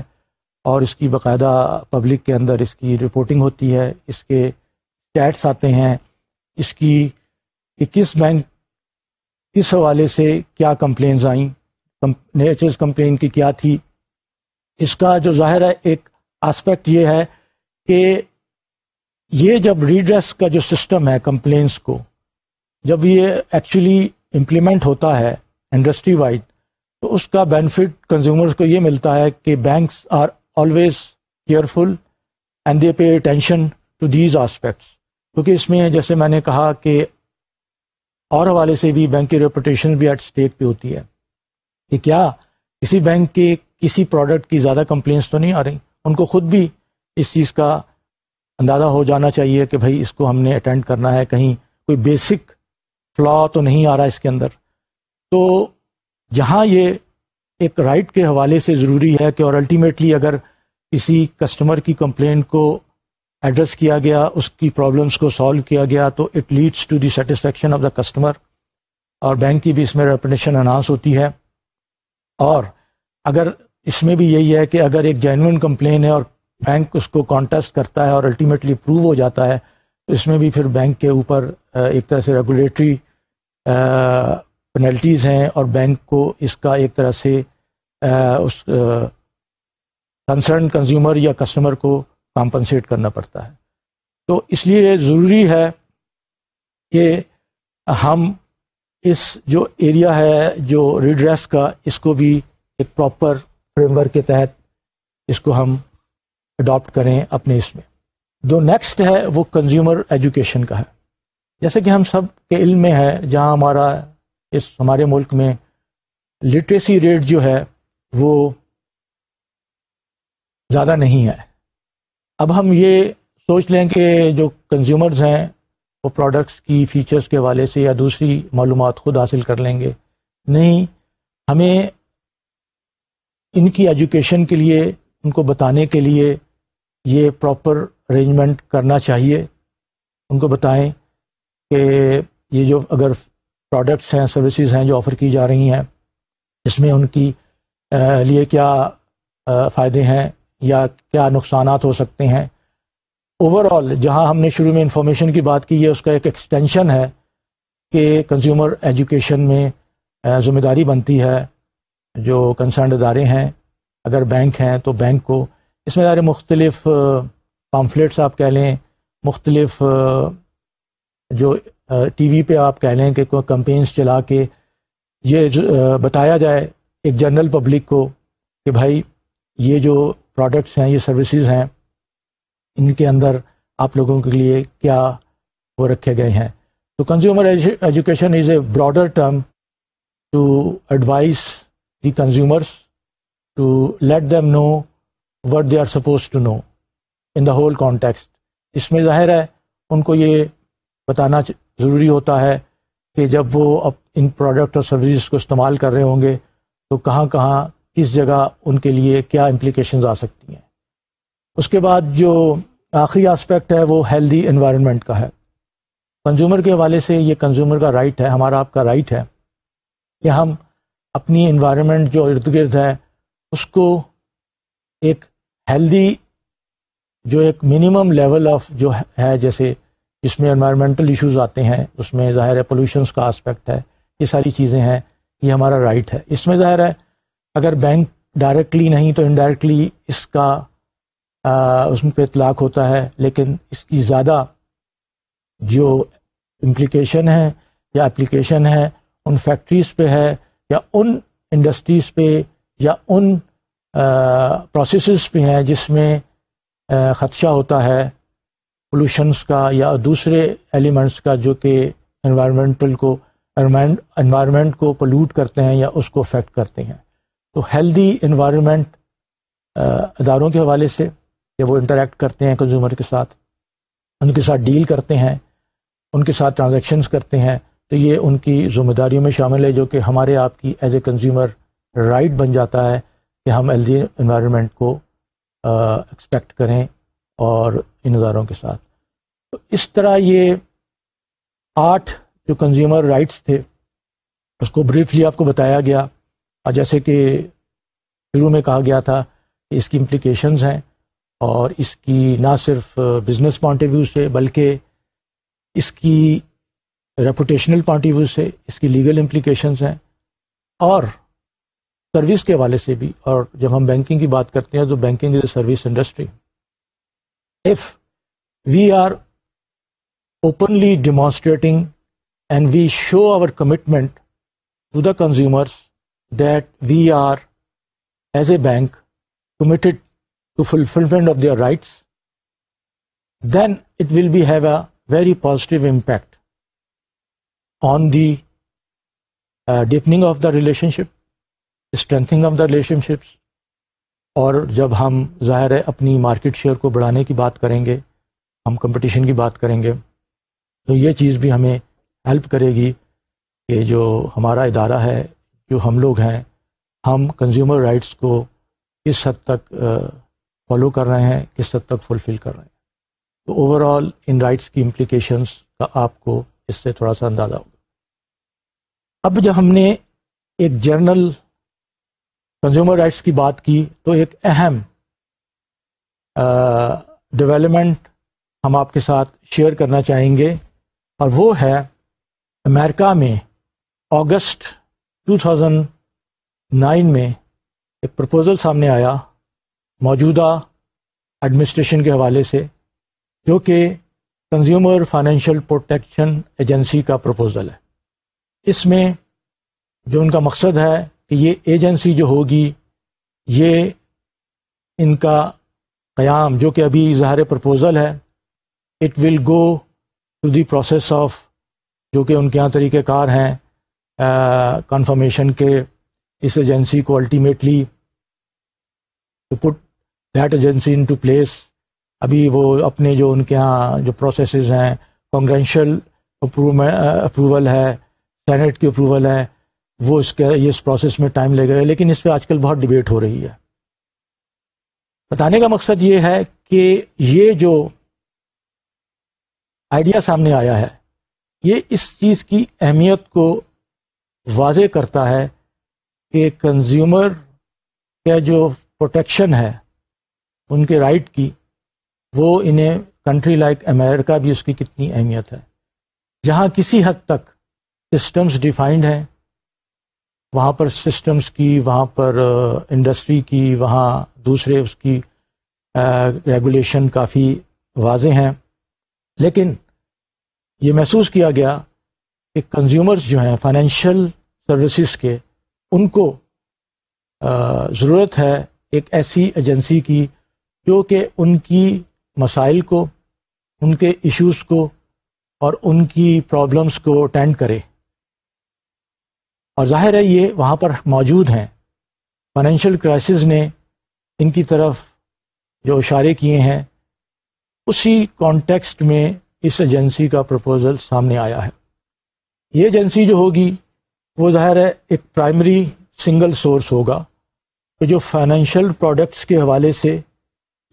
اور اس کی باقاعدہ پبلک کے اندر اس کی رپورٹنگ ہوتی ہے اس کے چیٹس آتے ہیں اس کی کہ کس بینک کس حوالے سے کیا کمپلینز آئیں نیچرز کمپلین کی کیا تھی اس کا جو ظاہر ہے ایک آسپیکٹ یہ ہے کہ یہ جب ریڈریس کا جو سسٹم ہے کمپلینس کو جب یہ ایکچولی امپلیمنٹ ہوتا ہے انڈسٹری وائڈ تو اس کا بینیفٹ کنزیومرس کو یہ ملتا ہے کہ banks are always careful and they pay attention to these aspects کیونکہ اس میں جیسے میں نے کہا کہ اور حوالے سے بھی بینک کی ریپوٹیشن بھی ایٹ اسٹیک پہ ہوتی ہے کہ کیا کسی بینک کے کسی پروڈکٹ کی زیادہ کمپلینس تو نہیں آ رہی ان کو خود بھی اس چیز کا اندازہ ہو جانا چاہیے کہ بھائی اس کو ہم نے اٹینڈ کرنا ہے کہیں کوئی بیسک فلا تو نہیں آ رہا اس کے اندر تو یہاں یہ ایک رائٹ کے حوالے سے ضروری ہے کہ اور الٹیمیٹلی اگر کسی کسٹمر کی کمپلین کو ایڈریس کیا گیا اس کی پرابلمس کو سالو کیا گیا تو it leads to the satisfaction of the customer اور بینک کی بھی اس میں ریپنیشن اناؤنس ہوتی ہے اور اگر اس میں بھی یہی ہے کہ اگر ایک جینوئن کمپلین ہے اور بینک اس کو کانٹیسٹ کرتا ہے اور الٹیمیٹلی پروو ہو جاتا ہے تو اس میں بھی پھر بینک کے اوپر ایک طرح سے ریگولیٹری پینلٹیز ہیں اور بینک کو اس کا ایک طرح سے اس کنسرن کنزیومر یا کسٹمر کو کمپنسیٹ کرنا پڑتا ہے تو اس لیے ضروری ہے کہ ہم اس جو ایریا ہے جو ریڈریس کا اس کو بھی ایک پراپر فریم ورک کے تحت اس کو ہم اڈاپٹ کریں اپنے اس میں دو نیکسٹ ہے وہ کنزیومر ایجوکیشن کا ہے جیسے کہ ہم سب کے علم میں ہے جہاں ہمارا اس ہمارے ملک میں لٹریسی ریٹ جو ہے وہ زیادہ نہیں ہے اب ہم یہ سوچ لیں کہ جو کنزیومرز ہیں وہ پروڈکٹس کی فیچرز کے والے سے یا دوسری معلومات خود حاصل کر لیں گے نہیں ہمیں ان کی ایجوکیشن کے لیے ان کو بتانے کے لیے یہ پراپر ارینجمنٹ کرنا چاہیے ان کو بتائیں کہ یہ جو اگر پروڈکٹس ہیں سروسز ہیں جو آفر کی جا رہی ہیں اس میں ان کی لیے کیا فائدے ہیں یا کیا نقصانات ہو سکتے ہیں اوور آل جہاں ہم نے شروع میں انفارمیشن کی بات کی ہے اس کا ایک ایکسٹینشن ہے کہ کنزیومر ایجوکیشن میں ذمہ داری بنتی ہے جو کنسرن ادارے ہیں اگر بینک ہیں تو بینک کو اس میں ادارے مختلف پامفلیٹس آپ کہہ لیں مختلف جو ٹی وی پہ آپ کہہ لیں کہ کوئی کمپینس چلا کے یہ بتایا جائے ایک جنرل پبلک کو کہ بھائی یہ جو پروڈکٹس ہیں یہ سروسز ہیں ان کے اندر آپ لوگوں کے لیے کیا وہ رکھے گئے ہیں تو consumer education is a broader term to advise the consumers to let them know what they are supposed to know in the whole context اس میں ظاہر ہے ان کو یہ بتانا ضروری ہوتا ہے کہ جب وہ اب ان پروڈکٹ اور سروسز کو استعمال کر رہے ہوں گے تو کہاں کہاں کس جگہ ان کے لیے کیا امپلیکیشنز آ سکتی ہیں اس کے بعد جو آخری آسپیکٹ ہے وہ ہیلدی انوائرمنٹ کا ہے کنزیومر کے حوالے سے یہ کنزیومر کا رائٹ ہے ہمارا آپ کا رائٹ ہے کہ ہم اپنی انوائرمنٹ جو ارد گرد ہے اس کو ایک ہیلدی جو ایک منیمم لیول آف جو ہے جیسے جس میں انوائرمنٹل ایشوز آتے ہیں اس میں ظاہر ہے پولوشنس کا آسپیکٹ ہے یہ ساری چیزیں ہیں یہ ہمارا رائٹ ہے اس میں ظاہر ہے اگر بینک ڈائریکٹلی نہیں تو انڈائریکٹلی اس کا اس میں پہ اطلاق ہوتا ہے لیکن اس کی زیادہ جو امپلیکیشن ہے یا اپلیکیشن ہے ان فیکٹریز پہ ہے یا ان انڈسٹریز پہ یا ان پروسیسز پہ ہیں جس میں خدشہ ہوتا ہے پولوشنس کا یا دوسرے ایلیمنٹس کا جو کہ انوائرمنٹل کو انوائرمنٹ کو پلوٹ کرتے ہیں یا اس کو افیکٹ کرتے ہیں تو ہیلدی انوائرمنٹ اداروں کے حوالے سے کہ وہ انٹریکٹ کرتے ہیں کنزیومر کے ساتھ ان کے ساتھ ڈیل کرتے ہیں ان کے ساتھ ٹرانزیکشنز کرتے ہیں تو یہ ان کی ذمہ داریوں میں شامل ہے جو کہ ہمارے آپ کی ایز اے کنزیومر رائٹ بن جاتا ہے کہ ہم ہیلدی انوائرمنٹ کو ایکسپیکٹ کریں اور ان اداروں کے ساتھ تو اس طرح یہ آٹھ جو کنزیومر رائٹس تھے اس کو بریفلی آپ کو بتایا گیا جیسے کہ شروع میں کہا گیا تھا کہ اس کی امپلیکیشنز ہیں اور اس کی نہ صرف بزنس پوائنٹ آف ویو سے بلکہ اس کی ریپوٹیشنل پوائنٹ آف ویو سے اس کی لیگل امپلیکیشنز ہیں اور سروس کے حوالے سے بھی اور جب ہم بینکنگ کی بات کرتے ہیں تو banking is a service industry if we are openly demonstrating and we show our commitment to the consumers that we are as a bank committed to fulfilment of their rights then it will be a very positive impact on the deepening of the relationship strengthening of the relationship اور جب ہم ظاہر ہے اپنی market share کو بڑھانے کی بات کریں گے ہم کمپٹیشن کی بات کریں گے تو یہ چیز بھی ہمیں ہیلپ کرے گی کہ جو ہمارا ادارہ ہے جو ہم لوگ ہیں ہم کنزیومر رائٹس کو کس حد تک فالو کر رہے ہیں کس حد تک فلفل کر رہے ہیں تو اوور آل ان رائٹس کی امپلیکیشنس کا آپ کو اس سے تھوڑا سا اندازہ ہوگا اب جب ہم نے ایک جرنل کنزیومر رائٹس کی بات کی تو ایک اہم ڈیولپمنٹ ہم آپ کے ساتھ شیئر کرنا چاہیں گے اور وہ ہے امریکہ میں اگست 2009 میں ایک پرپوزل سامنے آیا موجودہ ایڈمنسٹریشن کے حوالے سے جو کہ کنزیومر فائنینشیل پروٹیکشن ایجنسی کا پرپوزل ہے اس میں جو ان کا مقصد ہے کہ یہ ایجنسی جو ہوگی یہ ان کا قیام جو کہ ابھی اظہار پرپوزل ہے it will go to the process of جو کہ ان کے یہاں طریقہ کار ہیں کنفرمیشن کے اس ایجنسی کو ultimately to put that agency into place ابھی وہ اپنے جو ان کے یہاں جو پروسیسز ہیں کانگرینشیل اپروول ہے سینٹ کی اپروول ہے وہ اس کے اس پروسیس میں ٹائم لے گئے لیکن اس پہ آج کل بہت ڈبیٹ ہو رہی ہے بتانے کا مقصد یہ ہے کہ یہ جو آئیڈیا سامنے آیا ہے یہ اس چیز کی اہمیت کو واضح کرتا ہے کہ کنزیومر کے جو پروٹیکشن ہے ان کے رائٹ کی وہ انہیں کنٹری لائک امیرکا بھی اس کی کتنی اہمیت ہے جہاں کسی حد تک سسٹمز ڈیفائنڈ ہیں وہاں پر سسٹمز کی وہاں پر انڈسٹری کی وہاں دوسرے اس کی ریگولیشن کافی واضح ہیں لیکن یہ محسوس کیا گیا کہ کنزیومرز جو ہیں فائنینشیل سروسز کے ان کو ضرورت ہے ایک ایسی ایجنسی کی جو کہ ان کی مسائل کو ان کے ایشوز کو اور ان کی پرابلمس کو اٹینڈ کرے اور ظاہر ہے یہ وہاں پر موجود ہیں فائنینشیل کرائسز نے ان کی طرف جو اشارے کیے ہیں اسی کانٹیکسٹ میں اس ایجنسی کا پرپوزل سامنے آیا ہے یہ ایجنسی جو ہوگی وہ ظاہر ہے ایک پرائمری سنگل سورس ہوگا کہ جو فائنینشیل پروڈکٹس کے حوالے سے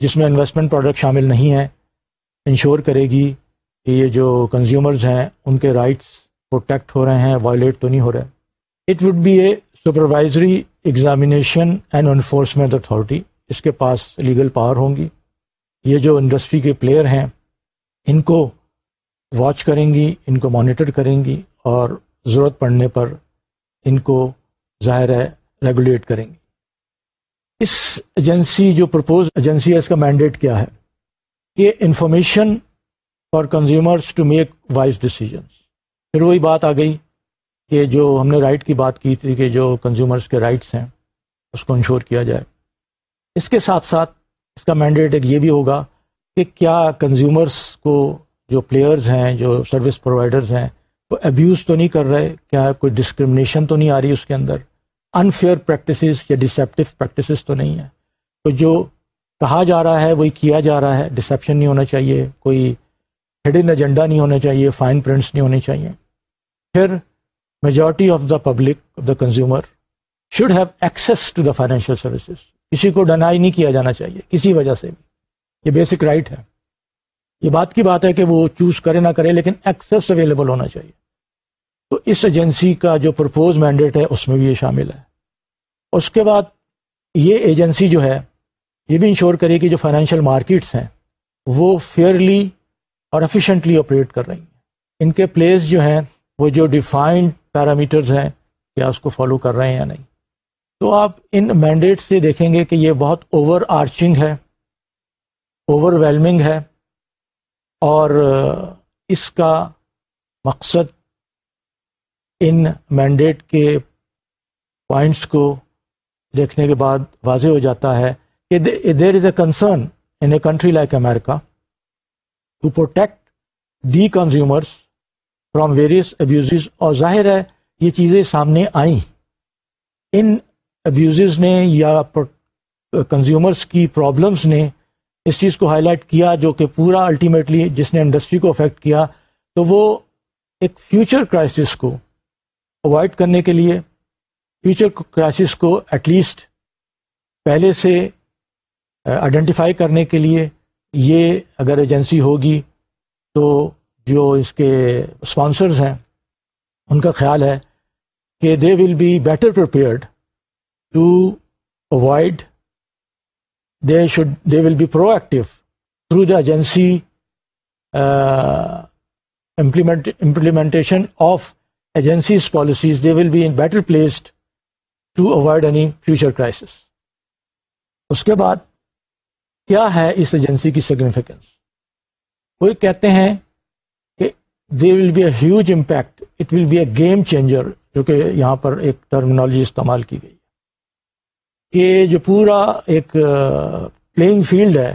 جس میں انویسٹمنٹ پروڈکٹ شامل نہیں ہیں انشور کرے گی کہ یہ جو کنزیومرز ہیں ان کے رائٹس پروٹیکٹ ہو رہے ہیں وائلیٹ تو نہیں ہو رہے it would be a supervisory examination and enforcement authority اس کے پاس لیگل پاور ہوں گی یہ جو انڈسٹری کے پلیئر ہیں ان کو واچ کریں گی ان کو مانیٹر کریں گی اور ضرورت پڑنے پر ان کو ظاہر ہے ریگولیٹ کریں گی اس ایجنسی جو پرپوز ایجنسی ہے اس کا مینڈیٹ کیا ہے کہ information for consumers to make wise decisions پھر وہی بات آ گئی کہ جو ہم نے رائٹ کی بات کی تھی کہ جو کنزیومرس کے رائٹس ہیں اس کو انشور کیا جائے اس کے ساتھ ساتھ اس کا مینڈیٹ ایک یہ بھی ہوگا کہ کیا کنزیومرس کو جو پلیئرز ہیں جو سروس پرووائڈرز ہیں وہ ابیوز تو نہیں کر رہے کیا کوئی ڈسکرمنیشن تو نہیں آ رہی اس کے اندر انفیئر پریکٹسز یا ڈسیپٹیو پریکٹسز تو نہیں ہے تو جو کہا جا رہا ہے وہی کیا جا رہا ہے ڈسیپشن نہیں ہونا چاہیے کوئی ہڈن ایجنڈا نہیں ہونا چاہیے فائن پرنٹس نہیں ہونے چاہیے پھر majority of the public of the consumer should have access to the financial services کسی کو ڈنائی نہیں کیا جانا چاہیے کسی وجہ سے بھی یہ بیسک رائٹ right ہے یہ بات کی بات ہے کہ وہ چوز کرے نہ کرے لیکن ایکسس اویلیبل ہونا چاہیے تو اس ایجنسی کا جو پرپوز مینڈیٹ ہے اس میں بھی یہ شامل ہے اس کے بعد یہ ایجنسی جو ہے یہ بھی انشور کرے کہ جو فائنینشیل مارکیٹس ہیں وہ فیئرلی اور افیشینٹلی آپریٹ کر رہی ہیں ان کے پلیس جو ہیں وہ جو ڈیفائنڈ پیرامیٹرز ہیں کیا اس کو فالو کر رہے ہیں یا نہیں تو آپ ان مینڈیٹ سے دیکھیں گے کہ یہ بہت اوور آرچنگ ہے اوور ویلمنگ ہے اور اس کا مقصد ان مینڈیٹ کے پوائنٹس کو دیکھنے کے بعد واضح ہو جاتا ہے کہ there is a concern in a country like America to protect the consumers from various abuses اور ظاہر ہے یہ چیزیں سامنے آئیں ان ابیوز نے یا کنزیومرس کی پرابلمس نے اس چیز کو ہائی لائٹ کیا جو کہ پورا الٹیمیٹلی جس نے انڈسٹری کو افیکٹ کیا تو وہ ایک فیوچر کرائسس کو اوائڈ کرنے کے لیے فیوچر کرائسس کو ایٹ لیسٹ پہلے سے آئیڈینٹیفائی کرنے کے لیے یہ اگر ایجنسی ہوگی تو جو اس کے اسپانسرز ہیں ان کا خیال ہے کہ they will be better prepared to avoid they should they will be proactive through the agency uh, implement implementation of agencies policies they will be in better placed to avoid any future crisis اس کے بعد کیا ہے اس agency کی significance وہ کہتے ہیں کہ they will be a huge impact it will be a game changer جو کہ یہاں پر ایک ٹرمینالوجی استعمال کی گئی کہ جو پورا ایک پلینگ فیلڈ ہے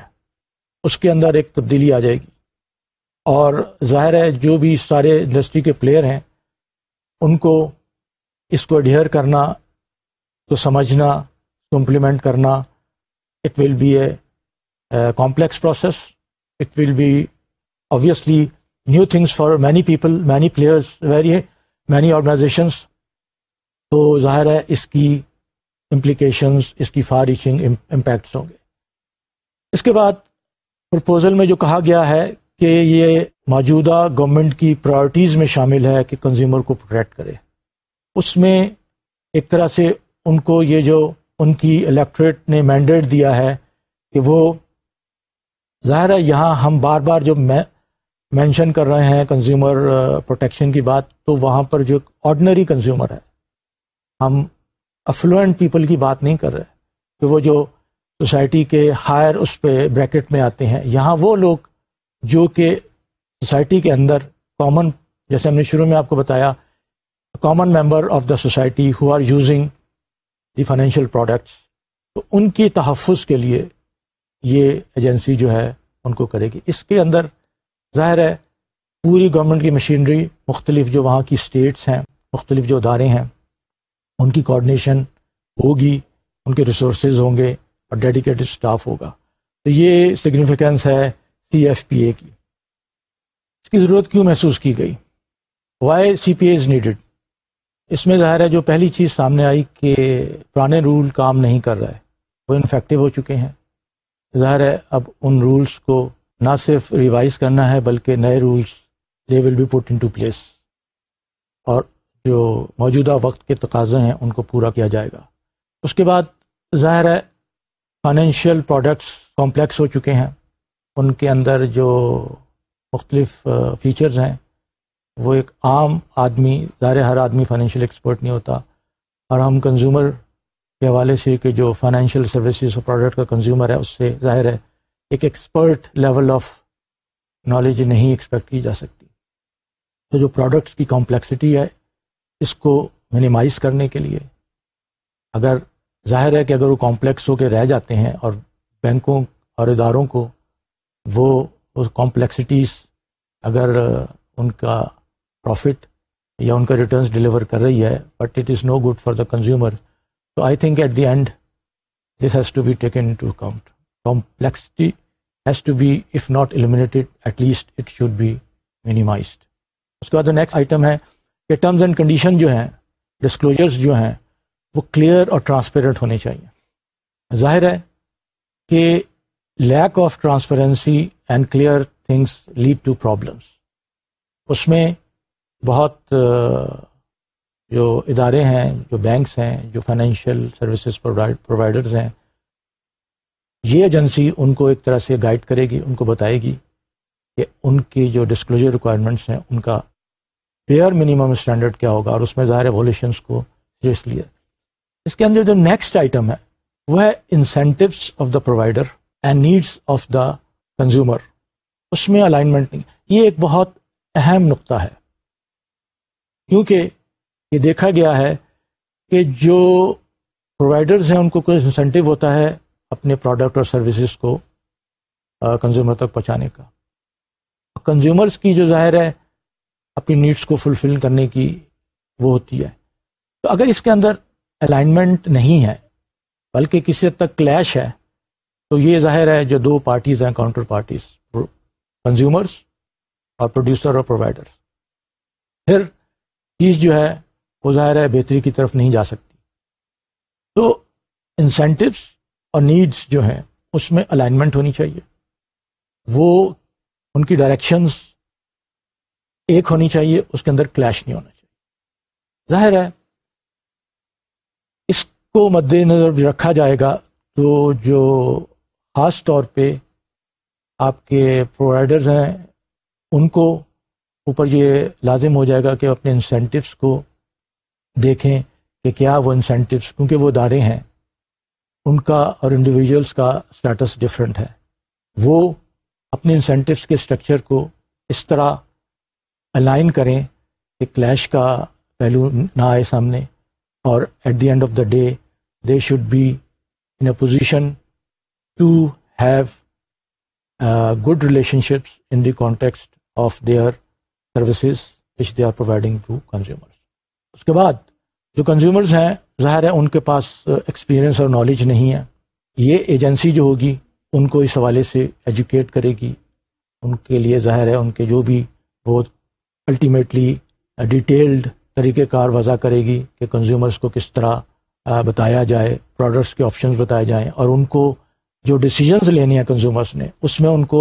اس کے اندر ایک تبدیلی آ جائے گی اور ظاہر ہے جو بھی سارے انڈسٹری کے پلیئر ہیں ان کو اس کو اڈیئر کرنا تو سمجھنا تو امپلیمنٹ کرنا it will be a complex process it will be obviously new things for many people many players very many organisations تو ظاہر ہے اس کی امپلیکیشنز اس کی فار ریچنگ امپیکٹس ہوں گے اس کے بعد پرپوزل میں جو کہا گیا ہے کہ یہ موجودہ گورنمنٹ کی پرائرٹیز میں شامل ہے کہ کنزیومر کو پروٹیکٹ کرے اس میں ایک طرح سے ان کو یہ جو ان کی الیکٹریٹ نے مینڈیٹ دیا ہے کہ وہ ظاہر ہے یہاں ہم بار بار جو مینشن کر رہے ہیں کنزیومر پروٹیکشن uh, کی بات تو وہاں پر جو آرڈنری کنزیومر ہے ہم افلوئنٹ پیپل کی بات نہیں کر رہے کہ وہ جو سوسائٹی کے ہائر اس پہ بریکٹ میں آتے ہیں یہاں وہ لوگ جو کہ سوسائٹی کے اندر کامن جیسے ہم نے شروع میں آپ کو بتایا common member of the society who are using the financial products تو ان کی تحفظ کے لیے یہ ایجنسی جو ہے ان کو کرے گی اس کے اندر ظاہر ہے پوری گورنمنٹ کی مشینری مختلف جو وہاں کی اسٹیٹس ہیں مختلف جو ادارے ہیں ان کی کارڈنیشن ہوگی ان کے ریسورسز ہوں گے اور ڈیڈیکیٹڈ اسٹاف ہوگا تو یہ سگنیفیکنس ہے سی ایف پی اے کی اس کی ضرورت کیوں محسوس کی گئی وائی سی پی اے از نیڈڈ اس میں ظاہر ہے جو پہلی چیز سامنے آئی کہ پرانے رول کام نہیں کر رہے وہ انفیکٹو ہو چکے ہیں ظاہر ہے اب ان رولس کو نہ صرف ریوائز کرنا ہے بلکہ نئے rules they will be put to place اور جو موجودہ وقت کے تقاضے ہیں ان کو پورا کیا جائے گا اس کے بعد ظاہر ہے فائنینشیل پروڈکٹس کمپلیکس ہو چکے ہیں ان کے اندر جو مختلف فیچرز ہیں وہ ایک عام آدمی ظاہر ہر آدمی فائنینشیل ایکسپرٹ نہیں ہوتا اور ہم کنزیومر کے حوالے سے کہ جو فائنینشیل سروسز اور پروڈکٹ کا کنزیومر ہے اس سے ظاہر ہے ایک ایکسپرٹ لیول آف نالج نہیں ایکسپیکٹ کی جا سکتی تو جو پروڈکٹس کی کمپلیکسٹی ہے اس کو مینیمائز کرنے کے لیے اگر ظاہر ہے کہ اگر وہ کمپلیکس ہو کے رہ جاتے ہیں اور بینکوں اور اداروں کو وہ کمپلیکسٹیز اگر ان کا پروفٹ یا ان کا ریٹرنس ڈیلیور کر رہی ہے but it is no good for the consumer تو I think at the end this has to be taken into account complexity has to be if not eliminated at least it should be minimised اس کے بعد next item ہے کہ terms and condition جو ہیں disclosures جو ہیں وہ clear اور ٹرانسپیرنٹ ہونے چاہیے ظاہر ہے کہ lack of transparency and clear things lead to problems اس میں بہت جو ادارے ہیں جو بینکس ہیں جو فائنینشیل سروسز پرووائڈرز ہیں یہ ایجنسی ان کو ایک طرح سے گائڈ کرے گی ان کو بتائے گی کہ ان کی جو ڈسکلوجر ریکوائرمنٹس ہیں ان کا پیئر منیمم اسٹینڈرڈ کیا ہوگا اور اس میں ظاہر ہے ولیوشنس کو جو اس لیے اس کے اندر جو نیکسٹ آئٹم ہے وہ ہے incentives of the provider and needs of the consumer اس میں الائنمنٹ نہیں یہ ایک بہت اہم نقطہ ہے کیونکہ یہ دیکھا گیا ہے کہ جو پرووائڈرز ہیں ان کو کوئی انسینٹیو ہوتا ہے اپنے پروڈکٹ اور سروسز کو کنزیومر تک پہنچانے کا کنزیومرز کی جو ظاہر ہے اپنی نیڈس کو فلفل کرنے کی وہ ہوتی ہے تو اگر اس کے اندر الائنمنٹ نہیں ہے بلکہ کسی حد تک کلیش ہے تو یہ ظاہر ہے جو دو پارٹیز ہیں کاؤنٹر پارٹیز کنزیومرس اور پروڈیوسر اور پرووائڈر پھر چیز جو ہے وہ ظاہر ہے بہتری کی طرف نہیں جا سکتی تو انسینٹوس اور نیڈس جو ہیں اس میں الائنمنٹ ہونی چاہیے وہ ان کی ڈائریکشنس ایک ہونی چاہیے اس کے اندر کلیش نہیں ہونا چاہیے ظاہر ہے اس کو مد نظر رکھا جائے گا تو جو خاص طور پہ آپ کے پرووائڈرز ہیں ان کو اوپر یہ لازم ہو جائے گا کہ اپنے انسینٹیوس کو دیکھیں کہ کیا وہ انسینٹیوس کیونکہ وہ ادارے ہیں ان کا اور انڈیویجولس کا اسٹیٹس ڈفرینٹ ہے وہ اپنے انسینٹیوس کے اسٹرکچر کو اس طرح الائن کریں کہ کلیش کا پہلو نہ آئے سامنے اور at the end of the day they should be in a position to have good relationships in the context of their services which they are providing to consumers اس کے بعد جو کنزیومرز ہیں ظاہر ہے ان کے پاس ایکسپیرئنس uh, اور نالج نہیں ہے یہ ایجنسی جو ہوگی ان کو اس حوالے سے ایجوکیٹ کرے گی ان کے لیے ظاہر ہے ان کے جو بھی بہت الٹیمیٹلی ڈیٹیلڈ uh, طریقہ کار وضع کرے گی کہ کنزیومرس کو کس طرح uh, بتایا جائے پروڈکٹس کے آپشنز بتائے جائیں اور ان کو جو ڈیسیجنز لینے ہیں کنزیومرس نے اس میں ان کو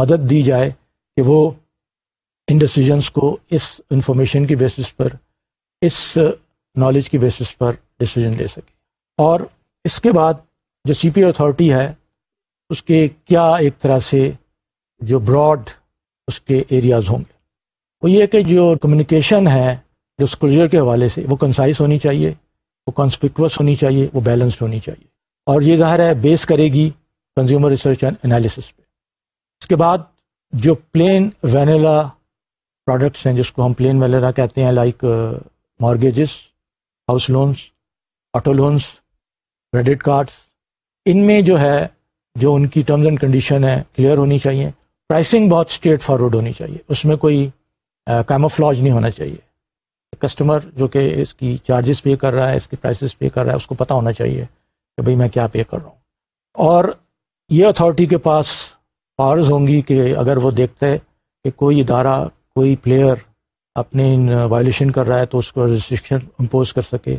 مدد دی جائے کہ وہ ان ڈسیزنس کو اس انفارمیشن کی بیسس پر اس نالج uh, کی بیسس پر ڈسیزن لے سکے اور اس کے بعد جو سی پی اتھارٹی ہے اس کے کیا ایک طرح سے جو براڈ اس کے ایریاز ہوں گے وہ یہ کہ جو کمیونیکیشن ہے ڈسکلوجر کے حوالے سے وہ کنسائز ہونی چاہیے وہ کانسپیکوس ہونی چاہیے وہ بیلنسڈ ہونی چاہیے اور یہ ظاہر ہے بیس کرے گی کنزیومر ریسرچ اینڈ انالیسس پہ اس کے بعد جو پلین وینیلا پروڈکٹس ہیں جس کو ہم پلین وینیلا کہتے ہیں like mortgages house loans auto loans credit cards ان میں جو ہے جو ان کی ٹرمز اینڈ کنڈیشن ہے کلیئر ہونی چاہیے پرائسنگ بہت اسٹریٹ فارورڈ ہونی چاہیے اس میں کوئی کیموفلاج نہیں ہونا چاہیے کسٹمر جو کہ اس کی چارجز پے کر رہا ہے اس کی پرائسز پے کر رہا ہے اس کو پتہ ہونا چاہیے کہ بھئی میں کیا پے کر رہا ہوں اور یہ اتھارٹی کے پاس پاورز ہوں گی کہ اگر وہ دیکھتے کہ کوئی ادارہ کوئی پلیئر ان وائلیشن کر رہا ہے تو اس کو ریسٹرکشن امپوز کر سکے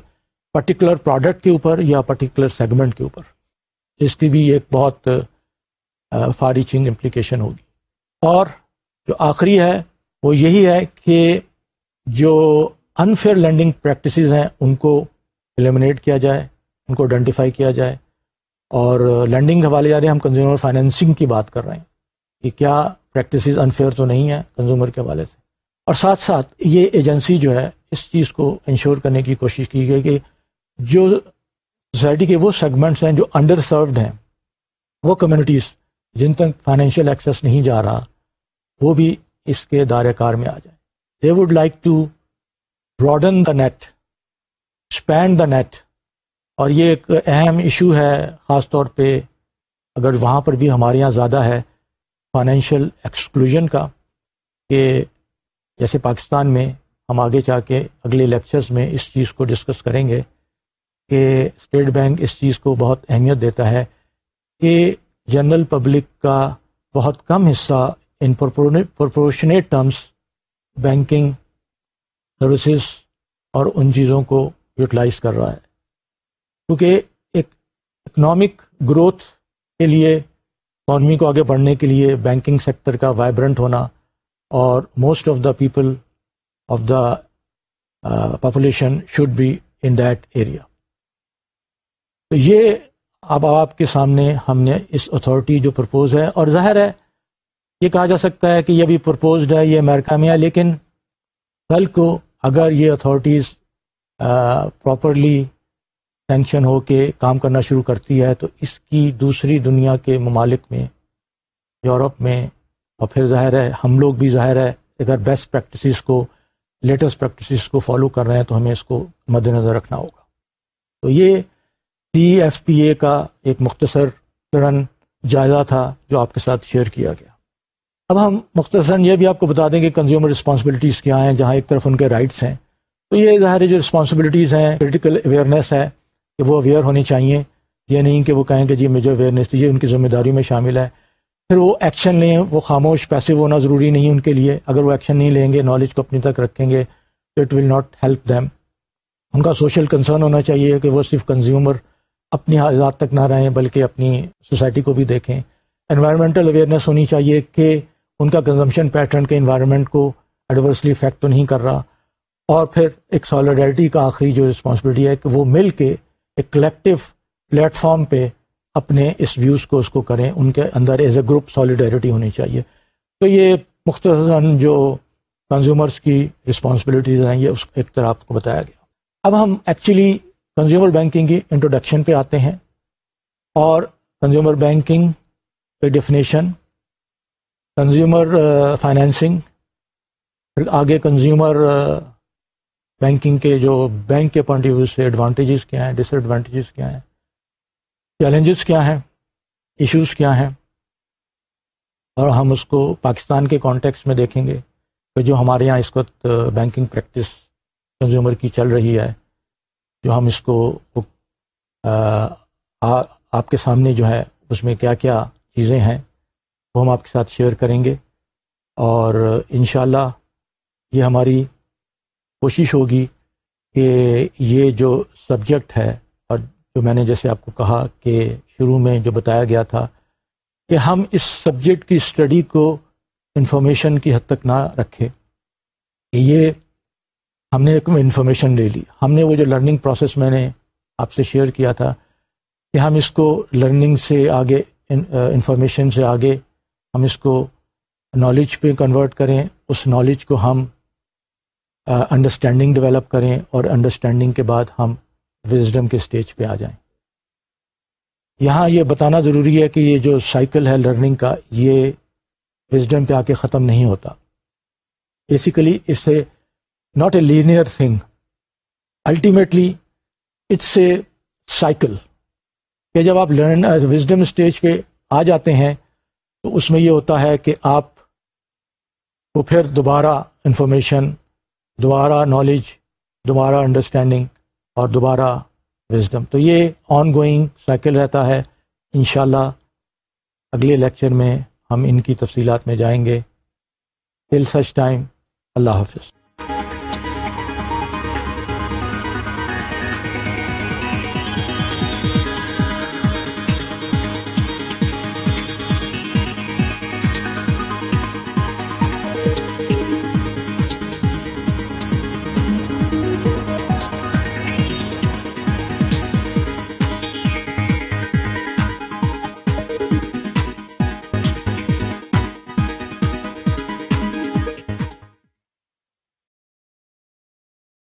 پرٹیکولر پروڈکٹ کے اوپر یا پرٹیکولر سیگمنٹ کے اوپر اس کی بھی ایک بہت فارچنگ امپلیکیشن ہوگی اور جو آخری ہے وہ یہی ہے کہ جو انفیئر لینڈنگ پریکٹسز ہیں ان کو المنیٹ کیا جائے ان کو آئیڈینٹیفائی کیا جائے اور لینڈنگ کے حوالے جا رہے ہیں ہم کنزیومر فائنینسنگ کی بات کر رہے ہیں کہ کیا پریکٹسز انفیئر تو نہیں ہیں کنزیومر کے حوالے سے اور ساتھ ساتھ یہ ایجنسی جو ہے اس چیز کو انشور کرنے کی کوشش کی گئی کہ جو سوسائٹی کے وہ سیگمنٹس ہیں جو انڈر سروڈ ہیں وہ کمیونٹیز جن تک فائنینشیل ایکسیس نہیں جا رہا وہ بھی اس کے دائرۂ کار میں آ جائیں they would like to broaden the net spend the net اور یہ ایک اہم ایشو ہے خاص طور پہ اگر وہاں پر بھی ہمارے یہاں زیادہ ہے فائنینشیل ایکسکلوژن کا کہ جیسے پاکستان میں ہم آگے جا کے اگلے لیکچرز میں اس چیز کو ڈسکس کریں گے کہ اسٹیٹ بینک اس چیز کو بہت اہمیت دیتا ہے کہ جنرل پبلک کا بہت کم حصہ in proportionate terms banking services اور ان چیزوں کو یوٹیلائز کر رہا ہے کیونکہ ایک اکنامک گروتھ کے لیے اکانومی کو آگے بڑھنے کے لیے بینکنگ سیکٹر کا وائبرنٹ ہونا اور most of the people of the population should be in that area تو یہ اب آپ کے سامنے ہم نے اس اتھارٹی جو پرپوز ہے اور ظاہر ہے یہ کہا جا سکتا ہے کہ یہ بھی پرپوزڈ ہے یہ امریکہ میں ہے لیکن کل کو اگر یہ اتھارٹیز پراپرلی سینکشن ہو کے کام کرنا شروع کرتی ہے تو اس کی دوسری دنیا کے ممالک میں یورپ میں اور پھر ظاہر ہے ہم لوگ بھی ظاہر ہے اگر بیسٹ پریکٹسز کو لیٹسٹ پریکٹسز کو فالو کر رہے ہیں تو ہمیں اس کو مد نظر رکھنا ہوگا تو یہ سی ایف پی اے کا ایک مختصر ترن جائزہ تھا جو آپ کے ساتھ شیئر کیا گیا اب ہم مختصر یہ بھی آپ کو بتا دیں کہ کنزیومر رسپانسبلٹیز کیا ہیں جہاں ایک طرف ان کے رائٹس ہیں تو یہ ظاہر جو رسپانسبلٹیز ہیں پولیٹیکل اویئرنیس ہے کہ وہ اویئر ہونی چاہیے یہ نہیں کہ وہ کہیں کہ جی مجھے اویئرنیس دیجیے ان کی ذمہ داری میں شامل ہے پھر وہ ایکشن لیں وہ خاموش پیسے ہونا ضروری نہیں ان کے لیے اگر وہ ایکشن نہیں لیں گے نالج کو اپنی تک رکھیں گے تو it will not help them ان کا سوشل کنسرن ہونا چاہیے کہ وہ صرف کنزیومر اپنی حالات تک نہ رہیں بلکہ اپنی سوسائٹی کو بھی دیکھیں انوائرمنٹل اویئرنیس ہونی چاہیے کہ ان کا کنزمپشن پیٹرن کے انوائرمنٹ کو ایڈورسلی افیکٹ تو نہیں کر رہا اور پھر ایک سالیڈیرٹی کا آخری جو رسپانسبلٹی ہے کہ وہ مل کے ایک کلیکٹو پلیٹ فارم پہ اپنے اس ویوز کو اس کو کریں ان کے اندر ایز اے گروپ سالیڈیرٹی ہونی چاہیے تو یہ مختصر جو کنزیومرس کی رسپانسبلٹیز ہیں یہ اس ایک طرح آپ کو بتایا گیا اب ہم ایکچولی کنزیومر بینکنگ کی انٹروڈکشن پہ آتے ہیں اور کنزیومر بینکنگ کی ڈیفینیشن کنزیومر فائنینسنگ پھر آگے کنزیومر بینکنگ کے جو بینک کے پوائنٹ آف ویو سے ایڈوانٹیجز کیا ہیں ڈس ایڈوانٹیجز کیا ہیں چیلنجز کیا ہیں ایشوز کیا ہیں اور ہم اس کو پاکستان کے کانٹیکس میں دیکھیں گے کہ جو ہمارے یہاں اس وقت بینکنگ پریکٹس کنزیومر کی چل رہی ہے جو ہم اس کو آپ کے سامنے جو ہے اس میں کیا کیا چیزیں ہیں وہ ہم آپ کے ساتھ شیئر کریں گے اور انشاءاللہ اللہ یہ ہماری کوشش ہوگی کہ یہ جو سبجیکٹ ہے اور جو میں نے جیسے آپ کو کہا کہ شروع میں جو بتایا گیا تھا کہ ہم اس سبجیکٹ کی اسٹڈی کو انفارمیشن کی حد تک نہ رکھے یہ ہم نے ایک انفارمیشن لے لی ہم نے وہ جو لرننگ پروسیس میں نے آپ سے شیئر کیا تھا کہ ہم اس کو لرننگ سے آگے انفارمیشن سے آگے ہم اس کو نالج پہ کنورٹ کریں اس نالج کو ہم انڈرسٹینڈنگ ڈیولپ کریں اور انڈرسٹینڈنگ کے بعد ہم وزڈم کے اسٹیج پہ آ جائیں یہاں یہ بتانا ضروری ہے کہ یہ جو سائیکل ہے لرننگ کا یہ وزڈم پہ آ کے ختم نہیں ہوتا basically is not a linear thing ultimately it's a cycle کہ جب آپ لرن وزڈم اسٹیج پہ آ جاتے ہیں تو اس میں یہ ہوتا ہے کہ آپ کو پھر دوبارہ انفارمیشن دوبارہ نالج دوبارہ انڈرسٹینڈنگ اور دوبارہ وزڈم تو یہ آن گوئنگ سائیکل رہتا ہے انشاءاللہ اگلے لیکچر میں ہم ان کی تفصیلات میں جائیں گے ٹل سچ ٹائم اللہ حافظ